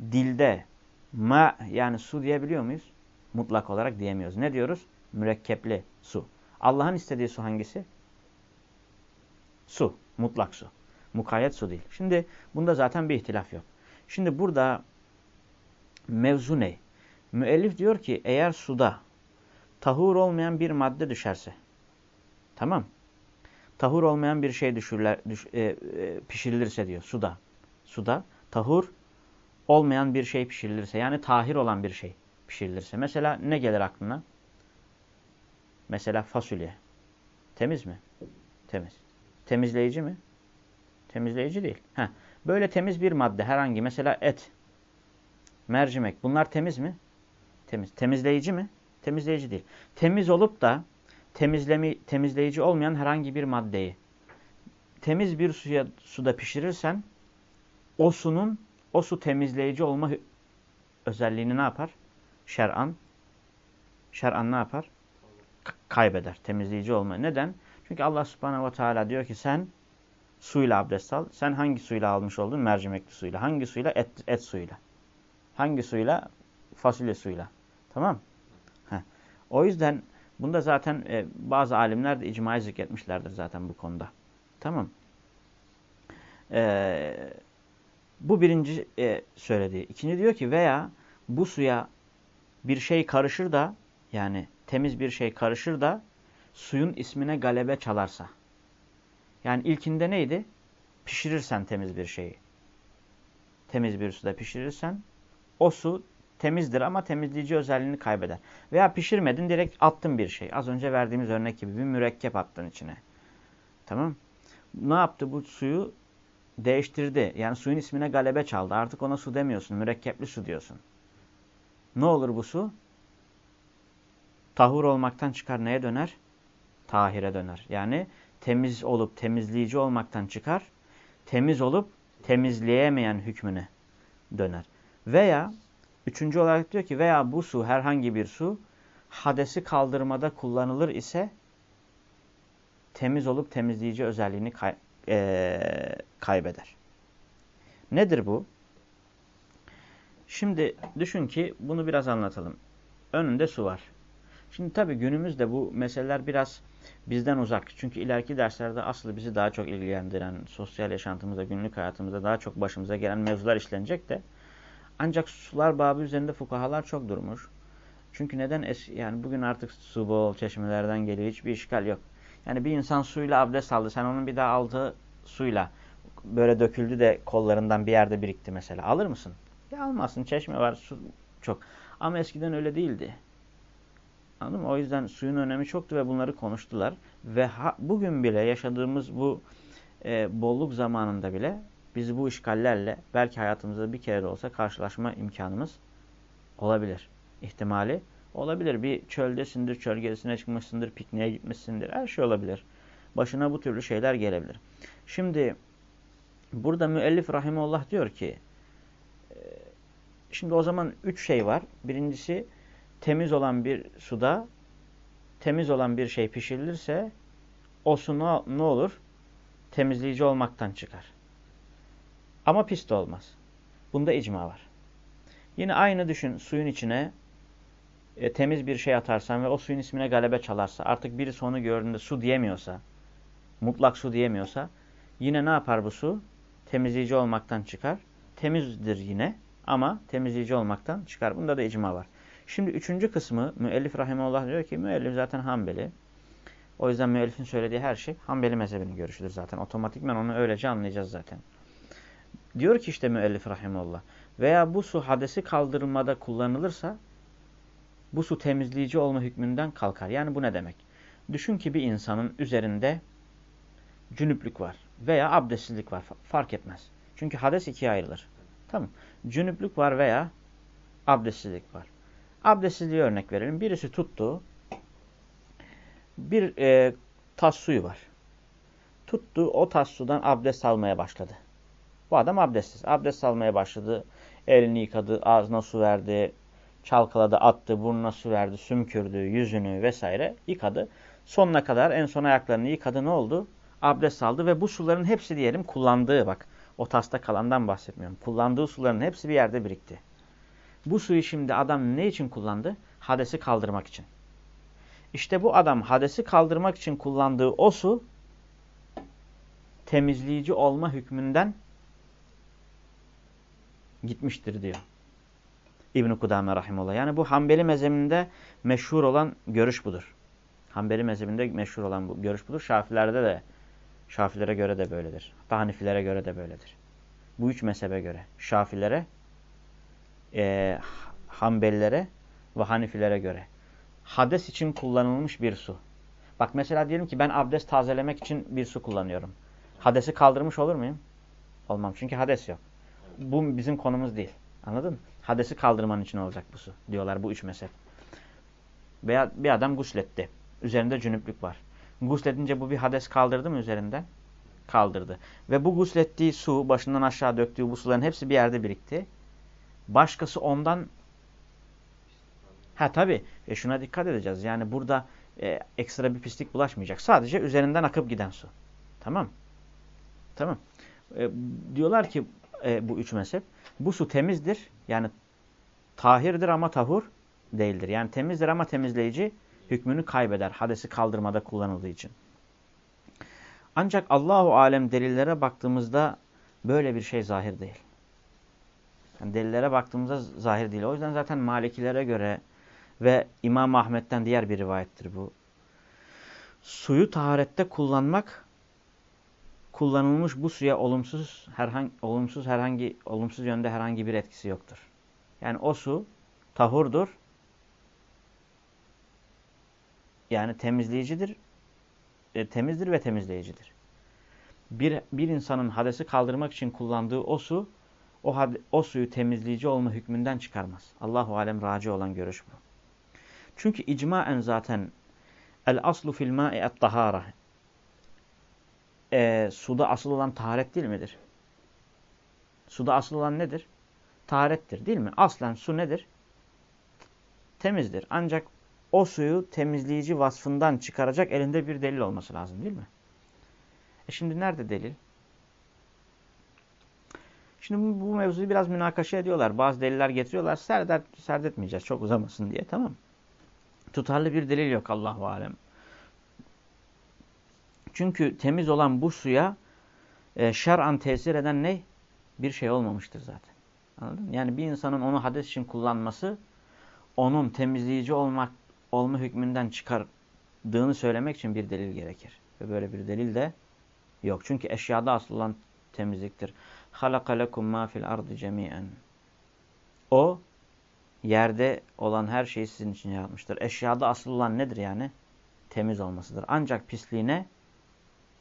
dilde ma yani su diyebiliyor muyuz? Mutlak olarak diyemiyoruz. Ne diyoruz? Mürekkepli su. Allah'ın istediği su hangisi? Su. Mutlak su. Mukayyet su değil. Şimdi bunda zaten bir ihtilaf yok. Şimdi burada mevzu ne? Müellif diyor ki eğer suda tahur olmayan bir madde düşerse tamam tahur olmayan bir şey düşürler, düş, e, e, pişirilirse diyor suda. Suda tahur olmayan bir şey pişirilirse yani tahir olan bir şey pişirilirse. Mesela ne gelir aklına? Mesela fasulye. Temiz mi? Temiz. Temizleyici mi? Temizleyici değil. Heh. Böyle temiz bir madde herhangi mesela et, mercimek bunlar temiz mi? Temiz. Temizleyici mi? Temizleyici değil. Temiz olup da temizlemi, temizleyici olmayan herhangi bir maddeyi temiz bir suya, suda pişirirsen o sunun o su temizleyici olma özelliğini ne yapar? Şer'an şer'an ne yapar? kaybeder. Temizleyici olma. Neden? Çünkü Allah subhanehu ve teala diyor ki sen suyla abdest al. Sen hangi suyla almış oldun? Mercimekli suyla. Hangi suyla? Et, et suyla. Hangi suyla? Fasulye suyla. Tamam Heh. O yüzden Bunda zaten e, bazı alimler de icmayı zikretmişlerdir zaten bu konuda. Tamam. Ee, bu birinci e, söylediği. İkinci diyor ki veya bu suya bir şey karışır da yani temiz bir şey karışır da suyun ismine galebe çalarsa. Yani ilkinde neydi? Pişirirsen temiz bir şeyi. Temiz bir suda pişirirsen o su temizdir ama temizleyici özelliğini kaybeder. Veya pişirmedin direkt attın bir şey. Az önce verdiğimiz örnek gibi bir mürekkep attın içine. Tamam. Ne yaptı bu suyu? Değiştirdi. Yani suyun ismine galebe çaldı. Artık ona su demiyorsun. Mürekkepli su diyorsun. Ne olur bu su? Tahur olmaktan çıkar neye döner? Tahire döner. Yani temiz olup temizleyici olmaktan çıkar. Temiz olup temizleyemeyen hükmüne döner. Veya üçüncü olarak diyor ki veya bu su herhangi bir su hadesi kaldırmada kullanılır ise temiz olup temizleyici özelliğini kay e kaybeder. Nedir bu? Şimdi düşün ki bunu biraz anlatalım. Önünde su var. Şimdi tabii günümüzde bu meseleler biraz bizden uzak. Çünkü ileriki derslerde aslı bizi daha çok ilgilendiren, sosyal yaşantımızda, günlük hayatımızda daha çok başımıza gelen mevzular işlenecek de ancak sular babı üzerinde fukahalar çok durmuş. Çünkü neden? Es yani bugün artık su bol, çeşmelerden geliyor. Hiçbir işgal yok. Yani bir insan suyla abdest aldı. Sen onun bir daha aldığı suyla böyle döküldü de kollarından bir yerde birikti mesela. Alır mısın? Ya almazsın. Çeşme var, su çok. Ama eskiden öyle değildi. Anladın mı? O yüzden suyun önemi çoktu ve bunları konuştular. Ve ha, bugün bile yaşadığımız bu e, bolluk zamanında bile biz bu işgallerle belki hayatımızda bir kere de olsa karşılaşma imkanımız olabilir. İhtimali olabilir. Bir çöldesindir, çöl gezisine çıkmışsındır, pikniğe gitmişsindir. Her şey olabilir. Başına bu türlü şeyler gelebilir. Şimdi burada müellif rahimullah diyor ki e, şimdi o zaman üç şey var. Birincisi temiz olan bir suda temiz olan bir şey pişirilirse o su ne olur? Temizleyici olmaktan çıkar. Ama pis de olmaz. Bunda icma var. Yine aynı düşün suyun içine e, temiz bir şey atarsan ve o suyun ismine galebe çalarsa artık biri onu gördüğünde su diyemiyorsa mutlak su diyemiyorsa yine ne yapar bu su? Temizleyici olmaktan çıkar. Temizdir yine ama temizleyici olmaktan çıkar. Bunda da icma var. Şimdi üçüncü kısmı müellif rahimullah diyor ki müellif zaten Hanbeli. O yüzden müellifin söylediği her şey Hanbeli mezhebinin görüşüdür zaten. Otomatikmen onu öylece anlayacağız zaten. Diyor ki işte müellif rahimullah veya bu su hadesi kaldırmada kullanılırsa bu su temizleyici olma hükmünden kalkar. Yani bu ne demek? Düşün ki bir insanın üzerinde cünüplük var veya abdestsizlik var. Fark etmez. Çünkü hades ikiye ayrılır. Tamam. Cünüplük var veya abdestsizlik var. Abdestsizliği örnek verelim. Birisi tuttu. Bir e, tas suyu var. Tuttu o tas sudan abdest almaya başladı. Bu adam abdestsiz. Abdest almaya başladı. Elini yıkadı, ağzına su verdi, çalkaladı, attı, burnuna su verdi, sümkürdü, yüzünü vesaire yıkadı. Sonuna kadar en son ayaklarını yıkadı ne oldu? Abdest aldı ve bu suların hepsi diyelim kullandığı bak o tasta kalandan bahsetmiyorum. Kullandığı suların hepsi bir yerde birikti. Bu suyu şimdi adam ne için kullandı? Hadesi kaldırmak için. İşte bu adam hadesi kaldırmak için kullandığı o su temizleyici olma hükmünden gitmiştir diyor. İbn-i Kudame Rahimullah. Yani bu Hanbeli mezhebinde meşhur olan görüş budur. Hanbeli mezhebinde meşhur olan bu görüş budur. Şafilerde de, Şafilere göre de böyledir. Hatta Hanifilere göre de böyledir. Bu üç mezhebe göre. Şafilere, e, Hanbelilere ve Hanifilere göre. Hades için kullanılmış bir su. Bak mesela diyelim ki ben abdest tazelemek için bir su kullanıyorum. Hadesi kaldırmış olur muyum? Olmam. Çünkü hades yok. Bu bizim konumuz değil. Anladın mı? Hadesi kaldırman için olacak bu su. Diyorlar bu üç mezhep. Veya bir adam gusletti. Üzerinde cünüplük var. Gusledince bu bir hades kaldırdı mı üzerinden? Kaldırdı. Ve bu guslettiği su, başından aşağı döktüğü bu suların hepsi bir yerde birikti. Başkası ondan Ha tabi e şuna dikkat edeceğiz. Yani burada e, ekstra bir pislik bulaşmayacak. Sadece üzerinden akıp giden su. Tamam. Tamam. E, diyorlar ki e, bu üç mezhep. Bu su temizdir. Yani tahirdir ama tahur değildir. Yani temizdir ama temizleyici hükmünü kaybeder. Hadesi kaldırmada kullanıldığı için. Ancak Allahu alem delillere baktığımızda böyle bir şey zahir değil. Yani delillere baktığımızda zahir değil. O yüzden zaten Malikilere göre ve İmam Ahmet'ten diğer bir rivayettir bu. Suyu taharette kullanmak kullanılmış bu suya olumsuz herhangi olumsuz herhangi olumsuz yönde herhangi bir etkisi yoktur. Yani o su tahurdur. Yani temizleyicidir. E, temizdir ve temizleyicidir. Bir, bir insanın hadesi kaldırmak için kullandığı o su o, o suyu temizleyici olma hükmünden çıkarmaz. Allahu alem raci olan görüş bu. Çünkü icmaen zaten el aslu fil ma'i et tahara. E, suda asıl olan taharet değil midir? Suda asıl olan nedir? Taharettir değil mi? Aslen su nedir? Temizdir. Ancak o suyu temizleyici vasfından çıkaracak elinde bir delil olması lazım değil mi? E şimdi nerede delil? Şimdi bu, mevzuyu biraz münakaşa ediyorlar. Bazı deliller getiriyorlar. Serdet, serdetmeyeceğiz çok uzamasın diye tamam Tutarlı bir delil yok Allahu Alem. Çünkü temiz olan bu suya e, şer'an tesir eden ne? Bir şey olmamıştır zaten. Anladın mı? Yani bir insanın onu hades için kullanması onun temizleyici olmak olma hükmünden çıkardığını söylemek için bir delil gerekir. Ve böyle bir delil de yok. Çünkü eşyada asıl olan temizliktir. خَلَقَ لَكُمْ مَا فِي الْأَرْضِ جَمِيعًا O, yerde olan her şeyi sizin için yaratmıştır. Eşyada asıl olan nedir yani? Temiz olmasıdır. Ancak pisliğine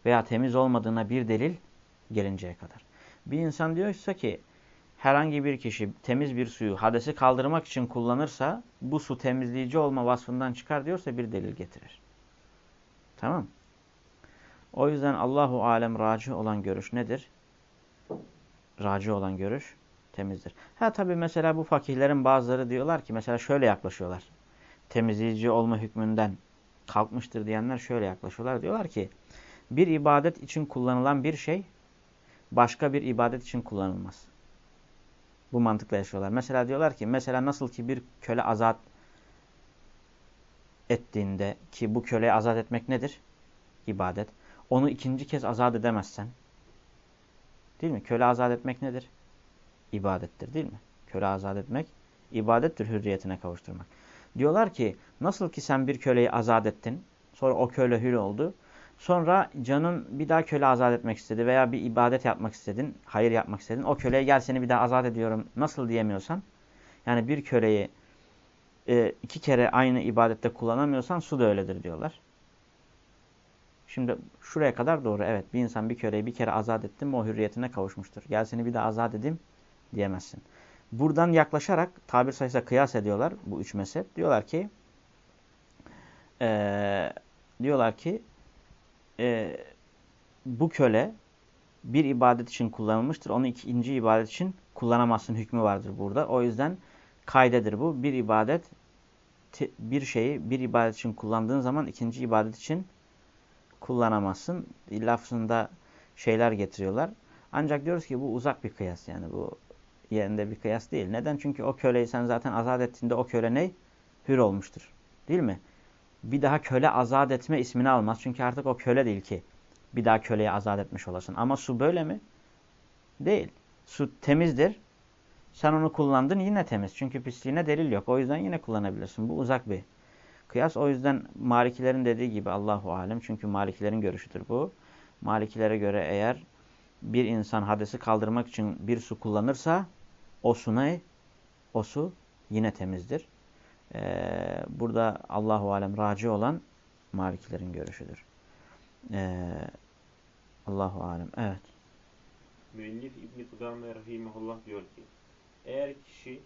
veya temiz olmadığına bir delil gelinceye kadar. Bir insan diyorsa ki herhangi bir kişi temiz bir suyu hadesi kaldırmak için kullanırsa bu su temizleyici olma vasfından çıkar diyorsa bir delil getirir. Tamam O yüzden Allahu alem raci olan görüş nedir? Raci olan görüş temizdir. Ha tabi mesela bu fakihlerin bazıları diyorlar ki mesela şöyle yaklaşıyorlar. Temizleyici olma hükmünden kalkmıştır diyenler şöyle yaklaşıyorlar. Diyorlar ki bir ibadet için kullanılan bir şey başka bir ibadet için kullanılmaz. Bu mantıkla yaşıyorlar. Mesela diyorlar ki mesela nasıl ki bir köle azat ettiğinde ki bu köleyi azat etmek nedir? İbadet. Onu ikinci kez azat edemezsen. Değil mi? Köle azat etmek nedir? İbadettir değil mi? Köle azat etmek ibadettir hürriyetine kavuşturmak. Diyorlar ki nasıl ki sen bir köleyi azat ettin. Sonra o köle hür oldu. Sonra canın bir daha köle azat etmek istedi veya bir ibadet yapmak istedin, hayır yapmak istedin. O köleye gel seni bir daha azat ediyorum nasıl diyemiyorsan. Yani bir köleyi e, iki kere aynı ibadette kullanamıyorsan su da öyledir diyorlar. Şimdi şuraya kadar doğru evet bir insan bir köleyi bir kere azat ettin mi o hürriyetine kavuşmuştur. Gel seni bir daha azat edeyim diyemezsin. Buradan yaklaşarak tabir sayısıyla kıyas ediyorlar bu üç mezhep. Diyorlar ki e, diyorlar ki e, bu köle bir ibadet için kullanılmıştır. Onu ikinci ibadet için kullanamazsın hükmü vardır burada. O yüzden kaydedir bu. Bir ibadet bir şeyi bir ibadet için kullandığın zaman ikinci ibadet için kullanamazsın. Lafzında şeyler getiriyorlar. Ancak diyoruz ki bu uzak bir kıyas yani bu yerinde bir kıyas değil. Neden? Çünkü o köleyi sen zaten azat ettiğinde o köle ne? Hür olmuştur. Değil mi? Bir daha köle azat etme ismini almaz. Çünkü artık o köle değil ki. Bir daha köleyi azat etmiş olasın. Ama su böyle mi? Değil. Su temizdir. Sen onu kullandın yine temiz. Çünkü pisliğine delil yok. O yüzden yine kullanabilirsin. Bu uzak bir kıyas. O yüzden Malikilerin dediği gibi Allahu Alem. Çünkü Malikilerin görüşüdür bu. Malikilere göre eğer bir insan hadesi kaldırmak için bir su kullanırsa o su ne? O su yine temizdir. Ee, burada Allahu alem raci olan Malikilerin görüşüdür. Ee, Allahu alem. Evet. Müellif İbn Kudame rahimehullah diyor ki: Eğer kişi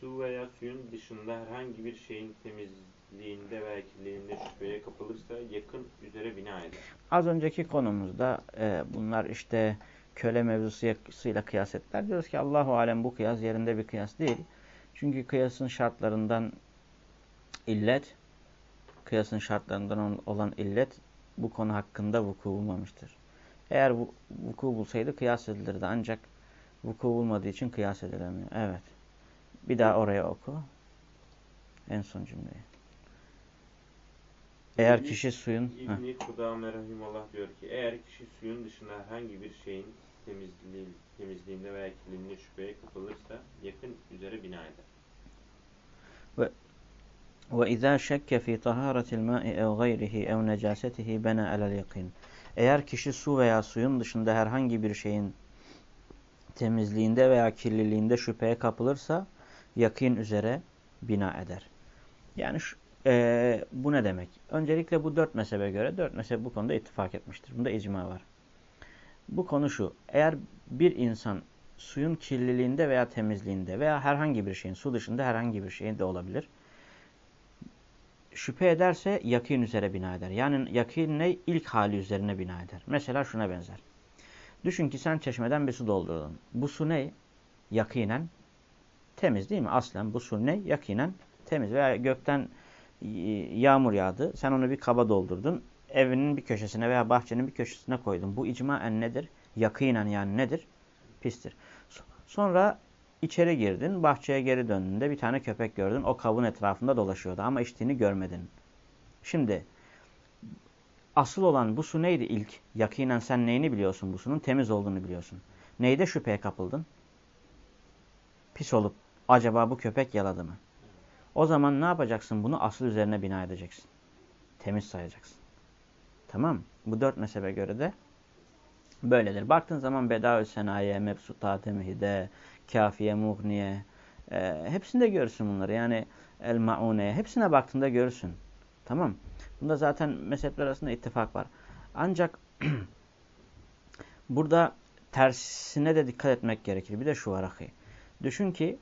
su veya suyun dışında herhangi bir şeyin temizliğinde veya kirliliğinde şüpheye kapılırsa yakın üzere bina eder. Az önceki konumuzda e, bunlar işte köle mevzusuyla kıyas ettiler. Diyoruz ki Allahu alem bu kıyas yerinde bir kıyas değil. Çünkü kıyasın şartlarından illet, kıyasın şartlarından olan illet bu konu hakkında vuku bulmamıştır. Eğer bu, vuku bulsaydı kıyas edilirdi ancak vuku bulmadığı için kıyas edilemiyor. Evet. Bir daha oraya oku. En son cümleyi. Eğer İbni- kişi suyun... İbni Kudame Rahimallah diyor ki eğer kişi suyun dışında herhangi bir şeyin temizliği, temizliğinde veya kirliliğinde şüpheye kapılırsa yakın üzere bina eder. وَإِذَا شَكَّ فِي طَهَارَةِ الْمَاءِ اَوْ غَيْرِهِ اَوْ نَجَاسَتِهِ بَنَا عَلَى الْيَقِينِ Eğer kişi su veya suyun dışında herhangi bir şeyin temizliğinde veya kirliliğinde şüpheye kapılırsa yakin üzere bina eder. Yani şu, e, bu ne demek? Öncelikle bu dört mezhebe göre dört mezhep bu konuda ittifak etmiştir. Bunda icma var. Bu konu şu. Eğer bir insan suyun kirliliğinde veya temizliğinde veya herhangi bir şeyin su dışında herhangi bir şeyin de olabilir. Şüphe ederse yakin üzere bina eder. Yani yakin ne? İlk hali üzerine bina eder. Mesela şuna benzer. Düşün ki sen çeşmeden bir su doldurdun. Bu su ne? Yakinen temiz değil mi? Aslen bu su ne? Yakinen temiz. Veya gökten yağmur yağdı. Sen onu bir kaba doldurdun. Evinin bir köşesine veya bahçenin bir köşesine koydun. Bu icmaen nedir? Yakinen yani nedir? Pistir. Sonra içeri girdin. Bahçeye geri döndüğünde bir tane köpek gördün. O kabın etrafında dolaşıyordu ama içtiğini görmedin. Şimdi asıl olan bu su neydi ilk? Yakinen sen neyini biliyorsun bu sunun? Temiz olduğunu biliyorsun. Neyde şüpheye kapıldın? Pis olup acaba bu köpek yaladı mı? O zaman ne yapacaksın? Bunu asıl üzerine bina edeceksin. Temiz sayacaksın. Tamam Bu dört mezhebe göre de böyledir. Baktığın zaman Bedaü Senaye, Mebsutat Temhide, Kafiye, Mughniye e, hepsinde görürsün bunları. Yani El Maune hepsine baktığında görürsün. Tamam Bunda zaten mezhepler arasında ittifak var. Ancak burada tersine de dikkat etmek gerekir. Bir de şu var ahi. Düşün ki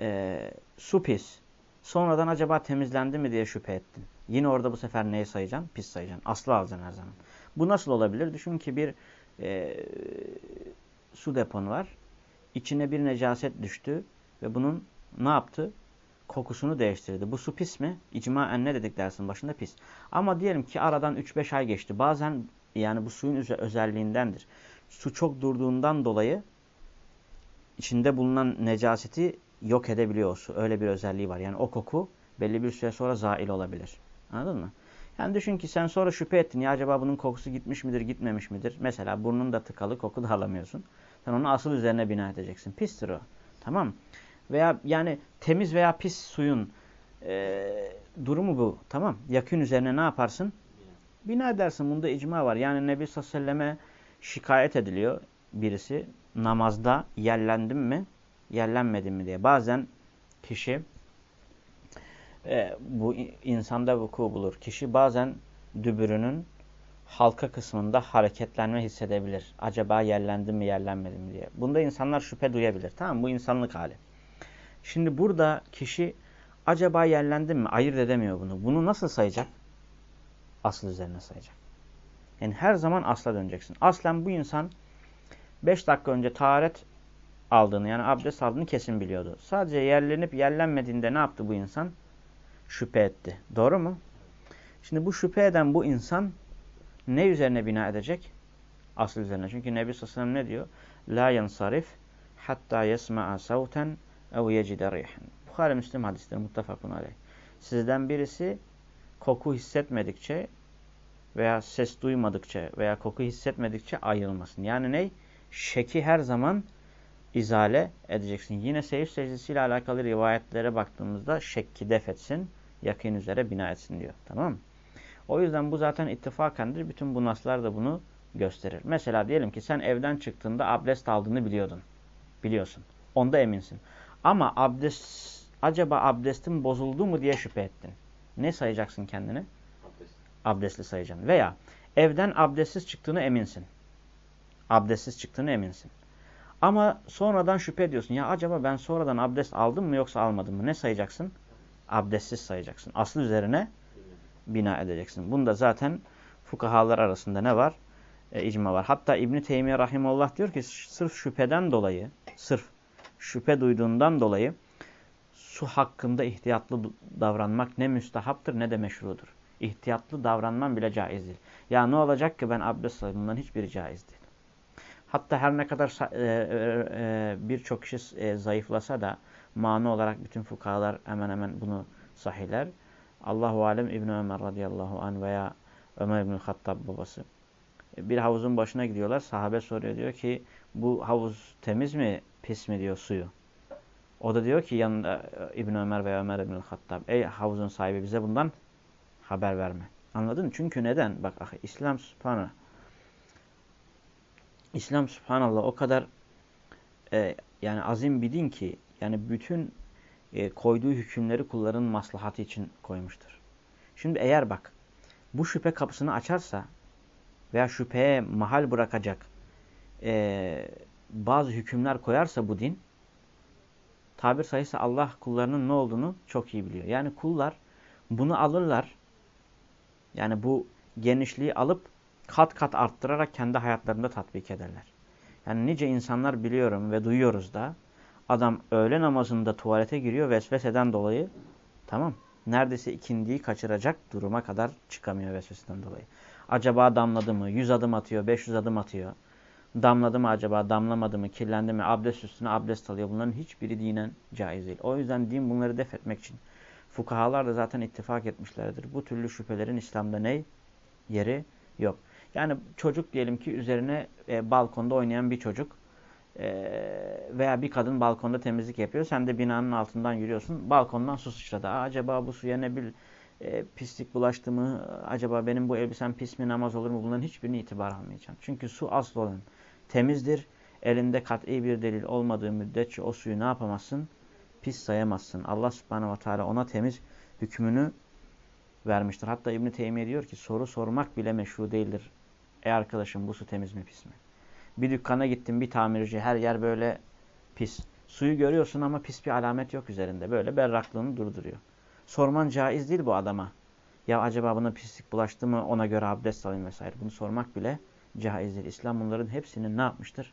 e, su pis. Sonradan acaba temizlendi mi diye şüphe ettin. Yine orada bu sefer neyi sayacaksın? Pis sayacaksın. Aslı alacaksın her zaman. Bu nasıl olabilir? Düşün ki bir e, su deponu var. İçine bir necaset düştü ve bunun ne yaptı? Kokusunu değiştirdi. Bu su pis mi? İcmaen ne dedik dersin başında pis. Ama diyelim ki aradan 3-5 ay geçti. Bazen yani bu suyun özelliğindendir. Su çok durduğundan dolayı içinde bulunan necaseti yok edebiliyor su. Öyle bir özelliği var. Yani o koku belli bir süre sonra zail olabilir. Anladın mı? Yani düşün ki sen sonra şüphe ettin. Ya acaba bunun kokusu gitmiş midir, gitmemiş midir? Mesela burnun da tıkalı, koku da alamıyorsun. Sen onu asıl üzerine bina edeceksin. Pistir o. Tamam Veya yani temiz veya pis suyun e, durumu bu. Tamam Yakın üzerine ne yaparsın? Bina edersin. Bunda icma var. Yani Nebi sallallahu aleyhi ve selleme şikayet ediliyor birisi. Namazda yerlendim mi, yerlenmedim mi diye. Bazen kişi e, bu insanda vuku bulur. Kişi bazen dübürünün halka kısmında hareketlenme hissedebilir. Acaba yerlendim mi yerlenmedim mi diye. Bunda insanlar şüphe duyabilir. Tamam Bu insanlık hali. Şimdi burada kişi acaba yerlendim mi ayırt edemiyor bunu. Bunu nasıl sayacak? Asıl üzerine sayacak. Yani her zaman asla döneceksin. Aslen bu insan 5 dakika önce taharet aldığını yani abdest aldığını kesin biliyordu. Sadece yerlenip yerlenmediğinde ne yaptı bu insan? Şüphe etti. Doğru mu? Şimdi bu şüphe eden bu insan ne üzerine bina edecek? Asıl üzerine. Çünkü Nebi Sallallahu ne diyor? La yansarif hatta yesma'a savten ev yecide rihen. Bukhari Müslim hadisleri muttafakun aleyh. Sizden birisi koku hissetmedikçe veya ses duymadıkça veya koku hissetmedikçe ayrılmasın. Yani ne? Şeki her zaman izale edeceksin. Yine seyif secdesiyle alakalı rivayetlere baktığımızda şekki def etsin, yakın üzere bina etsin diyor. Tamam mı? O yüzden bu zaten ittifakendir. Bütün bu naslar da bunu gösterir. Mesela diyelim ki sen evden çıktığında abdest aldığını biliyordun. Biliyorsun. Onda eminsin. Ama abdest, acaba abdestin bozuldu mu diye şüphe ettin. Ne sayacaksın kendini? Abdest. Abdestli sayacaksın. Veya evden abdestsiz çıktığını eminsin. Abdestsiz çıktığını eminsin. Ama sonradan şüphe ediyorsun. Ya acaba ben sonradan abdest aldım mı yoksa almadım mı? Ne sayacaksın? Abdestsiz sayacaksın. Aslı üzerine bina edeceksin. Bunda zaten fukahalar arasında ne var? E, icma var. Hatta İbn Teymiye rahimullah diyor ki sırf şüpheden dolayı, sırf şüphe duyduğundan dolayı su hakkında ihtiyatlı davranmak ne müstahaptır ne de meşrudur. İhtiyatlı davranman bile caiz değil. Ya ne olacak ki ben abdest alayım? Bundan hiçbiri caiz değil. Hatta her ne kadar e, e, e, birçok kişi e, zayıflasa da mani olarak bütün fukahalar hemen hemen bunu sahiler. Allahu alem İbn Ömer radıyallahu an veya Ömer İbn Hattab babası. Bir havuzun başına gidiyorlar. Sahabe soruyor diyor ki bu havuz temiz mi pis mi diyor suyu. O da diyor ki yanında e, İbn Ömer veya Ömer İbn Hattab ey havuzun sahibi bize bundan haber verme. Anladın? Çünkü neden? Bak ah, İslam subhanahu İslam subhanallah o kadar e, yani azim bir din ki yani bütün e, koyduğu hükümleri kulların maslahatı için koymuştur. Şimdi eğer bak bu şüphe kapısını açarsa veya şüpheye mahal bırakacak e, bazı hükümler koyarsa bu din tabir sayısı Allah kullarının ne olduğunu çok iyi biliyor. Yani kullar bunu alırlar yani bu genişliği alıp kat kat arttırarak kendi hayatlarında tatbik ederler. Yani nice insanlar biliyorum ve duyuyoruz da adam öğle namazında tuvalete giriyor vesveseden dolayı tamam neredeyse ikindiyi kaçıracak duruma kadar çıkamıyor vesveseden dolayı. Acaba damladı mı? 100 adım atıyor, 500 adım atıyor. Damladı mı acaba, damlamadı mı, kirlendi mi, abdest üstüne abdest alıyor. Bunların hiçbiri dinen caiz değil. O yüzden din bunları def etmek için. Fukahalar da zaten ittifak etmişlerdir. Bu türlü şüphelerin İslam'da ne? Yeri yok. Yani çocuk diyelim ki üzerine e, balkonda oynayan bir çocuk veya bir kadın balkonda temizlik yapıyor. Sen de binanın altından yürüyorsun. Balkondan su sıçradı. Aa, acaba bu suya ne bir e, pislik bulaştı mı? Acaba benim bu elbisem pis mi namaz olur mu? Bunların hiçbirini itibar almayacağım. Çünkü su asıl olan temizdir. Elinde kat'i bir delil olmadığı müddetçe o suyu ne yapamazsın? Pis sayamazsın. Allah subhanehu ve teala ona temiz hükmünü vermiştir. Hatta İbn-i Teymiye diyor ki soru sormak bile meşru değildir. Ey arkadaşım bu su temiz mi pis mi? Bir dükkana gittim bir tamirci her yer böyle pis. Suyu görüyorsun ama pis bir alamet yok üzerinde. Böyle berraklığını durduruyor. Sorman caiz değil bu adama. Ya acaba buna pislik bulaştı mı ona göre abdest alayım vesaire. Bunu sormak bile caiz değil. İslam bunların hepsinin ne yapmıştır?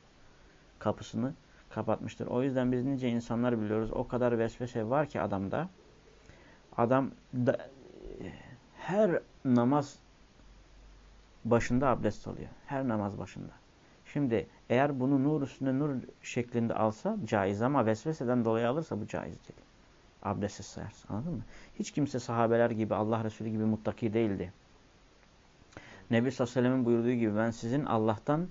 Kapısını kapatmıştır. O yüzden biz nice insanlar biliyoruz. O kadar vesvese var ki adamda. Adam da, her namaz başında abdest alıyor. Her namaz başında. Şimdi eğer bunu nur üstüne nur şeklinde alsa caiz ama vesveseden dolayı alırsa bu caiz değil. Abdestsiz sayarsın. Anladın mı? Hiç kimse sahabeler gibi Allah Resulü gibi muttaki değildi. Nebi sallallahu aleyhi ve sellem'in buyurduğu gibi ben sizin Allah'tan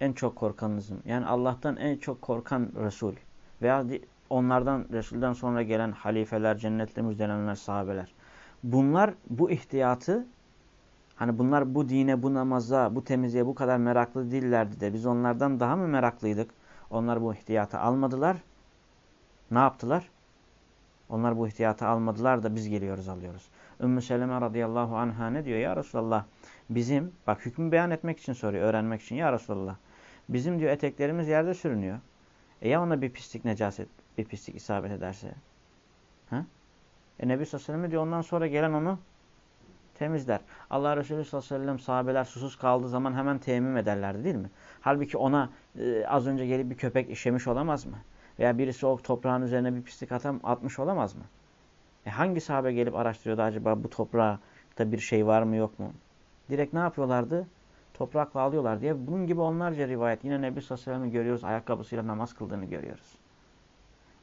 en çok korkanınızım. Yani Allah'tan en çok korkan Resul. Veya onlardan Resul'den sonra gelen halifeler, cennetle müjdelenenler, sahabeler. Bunlar bu ihtiyatı Hani bunlar bu dine, bu namaza, bu temizliğe bu kadar meraklı değillerdi de biz onlardan daha mı meraklıydık? Onlar bu ihtiyatı almadılar. Ne yaptılar? Onlar bu ihtiyatı almadılar da biz geliyoruz alıyoruz. Ümmü Seleme radıyallahu anha ne diyor? Ya Resulallah bizim, bak hükmü beyan etmek için soruyor, öğrenmek için. Ya Resulallah bizim diyor eteklerimiz yerde sürünüyor. E ya ona bir pislik necaset, bir pislik isabet ederse? Ha? E Nebi sallallahu aleyhi ve sellem diyor ondan sonra gelen onu temizler. Allah Resulü sallallahu aleyhi ve sellem sahabeler susuz kaldığı zaman hemen teyemmüm ederlerdi değil mi? Halbuki ona e, az önce gelip bir köpek işemiş olamaz mı? Veya birisi o toprağın üzerine bir pislik atam, atmış olamaz mı? E hangi sahabe gelip araştırıyordu acaba bu toprakta bir şey var mı yok mu? Direkt ne yapıyorlardı? Toprakla alıyorlar diye. Bunun gibi onlarca rivayet. Yine Nebi sallallahu aleyhi ve sellem'i görüyoruz. Ayakkabısıyla namaz kıldığını görüyoruz.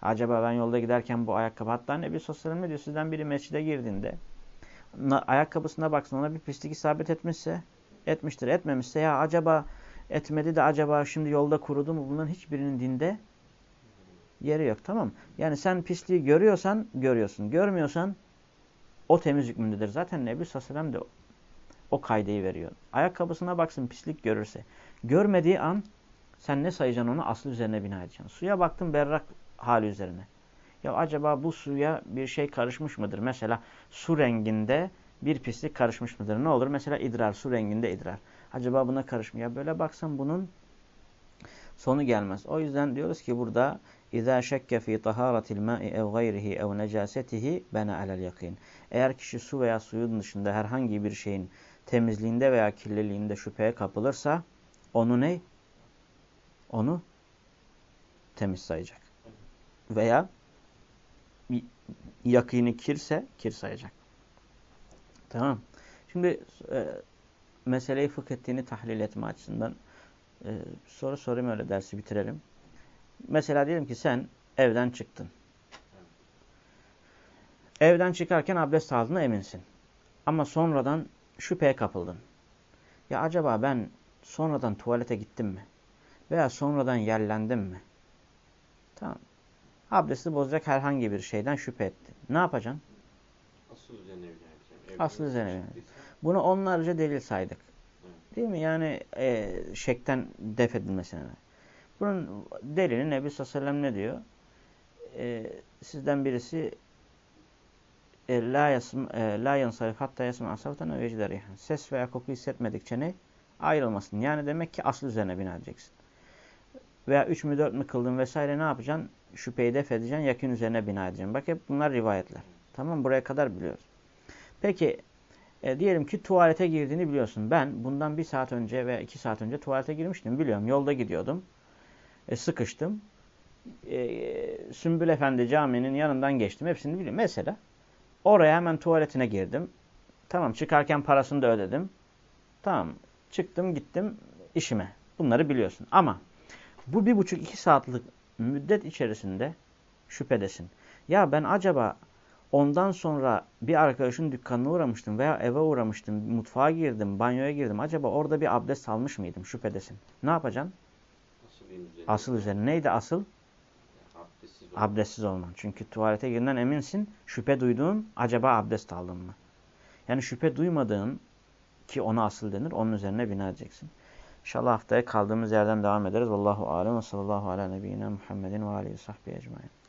Acaba ben yolda giderken bu ayakkabı hatta Nebi sallallahu aleyhi ve sellem diyor sizden biri mescide girdiğinde ayakkabısına baksın ona bir pislik isabet etmişse etmiştir. Etmemişse ya acaba etmedi de acaba şimdi yolda kurudu mu bunların hiçbirinin dinde yeri yok. Tamam Yani sen pisliği görüyorsan görüyorsun. Görmüyorsan o temiz hükmündedir. Zaten Nebi Sallallahu de o kaydeyi veriyor. Ayakkabısına baksın pislik görürse. Görmediği an sen ne sayacaksın onu? Aslı üzerine bina edeceksin. Suya baktın berrak hali üzerine. Ya acaba bu suya bir şey karışmış mıdır? Mesela su renginde bir pislik karışmış mıdır? Ne olur? Mesela idrar, su renginde idrar. Acaba buna karışmıyor. Böyle baksan bunun sonu gelmez. O yüzden diyoruz ki burada İza şekke fi taharatil ma'i ev gayrihi ev necasetihi bana alel yakin. Eğer kişi su veya suyun dışında herhangi bir şeyin temizliğinde veya kirliliğinde şüpheye kapılırsa onu ne? Onu temiz sayacak. Veya yakini kirse kir sayacak. Tamam. Şimdi e, meseleyi fıkh ettiğini tahlil etme açısından e, soru sorayım öyle dersi bitirelim. Mesela diyelim ki sen evden çıktın. Evden çıkarken abdest aldığına eminsin. Ama sonradan şüpheye kapıldın. Ya acaba ben sonradan tuvalete gittim mi? Veya sonradan yerlendim mi? Tamam. Abdesti bozacak herhangi bir şeyden şüphe ettin. Ne yapacaksın? Asıl üzerine binayacağım. Asıl üzerine binayacağım. Bunu onlarca delil saydık. Değil mi? Yani e, şekten def edilmesine. Bunun delili Nebi Sallallahu ne diyor? E, sizden birisi e, la yasm e, la yansarif hatta yasma asavtan ve Ses veya koku hissetmedikçe ne? Ayrılmasın. Yani demek ki asıl üzerine bina edeceksin. Veya üç mü dört mü kıldın vesaire ne yapacaksın? Şüpheyi def edeceksin, yakın üzerine bina edeceksin. Bak hep bunlar rivayetler. Tamam Buraya kadar biliyoruz. Peki e, diyelim ki tuvalete girdiğini biliyorsun. Ben bundan bir saat önce veya iki saat önce tuvalete girmiştim. Biliyorum. Yolda gidiyordum. E, sıkıştım. E, Sümbül Efendi caminin yanından geçtim. Hepsini biliyorum. Mesela oraya hemen tuvaletine girdim. Tamam çıkarken parasını da ödedim. Tamam çıktım gittim işime. Bunları biliyorsun. Ama bu bir buçuk iki saatlik müddet içerisinde şüphedesin. Ya ben acaba ondan sonra bir arkadaşın dükkanına uğramıştım veya eve uğramıştım, mutfağa girdim, banyoya girdim. Acaba orada bir abdest almış mıydım şüphedesin. Ne yapacaksın? Asıl üzerine. Asıl üzerine. Neydi asıl? Abdestsiz. Abdestsiz olman. Çünkü tuvalete girdiğinden eminsin. Şüphe duyduğun acaba abdest aldın mı? Yani şüphe duymadığın ki ona asıl denir. Onun üzerine bina edeceksin. İnşallah haftaya kaldığımız yerden devam ederiz. Vallahu alem ve sallallahu ala nebiyyina Muhammedin ve aleyhi sahbihi ecmain.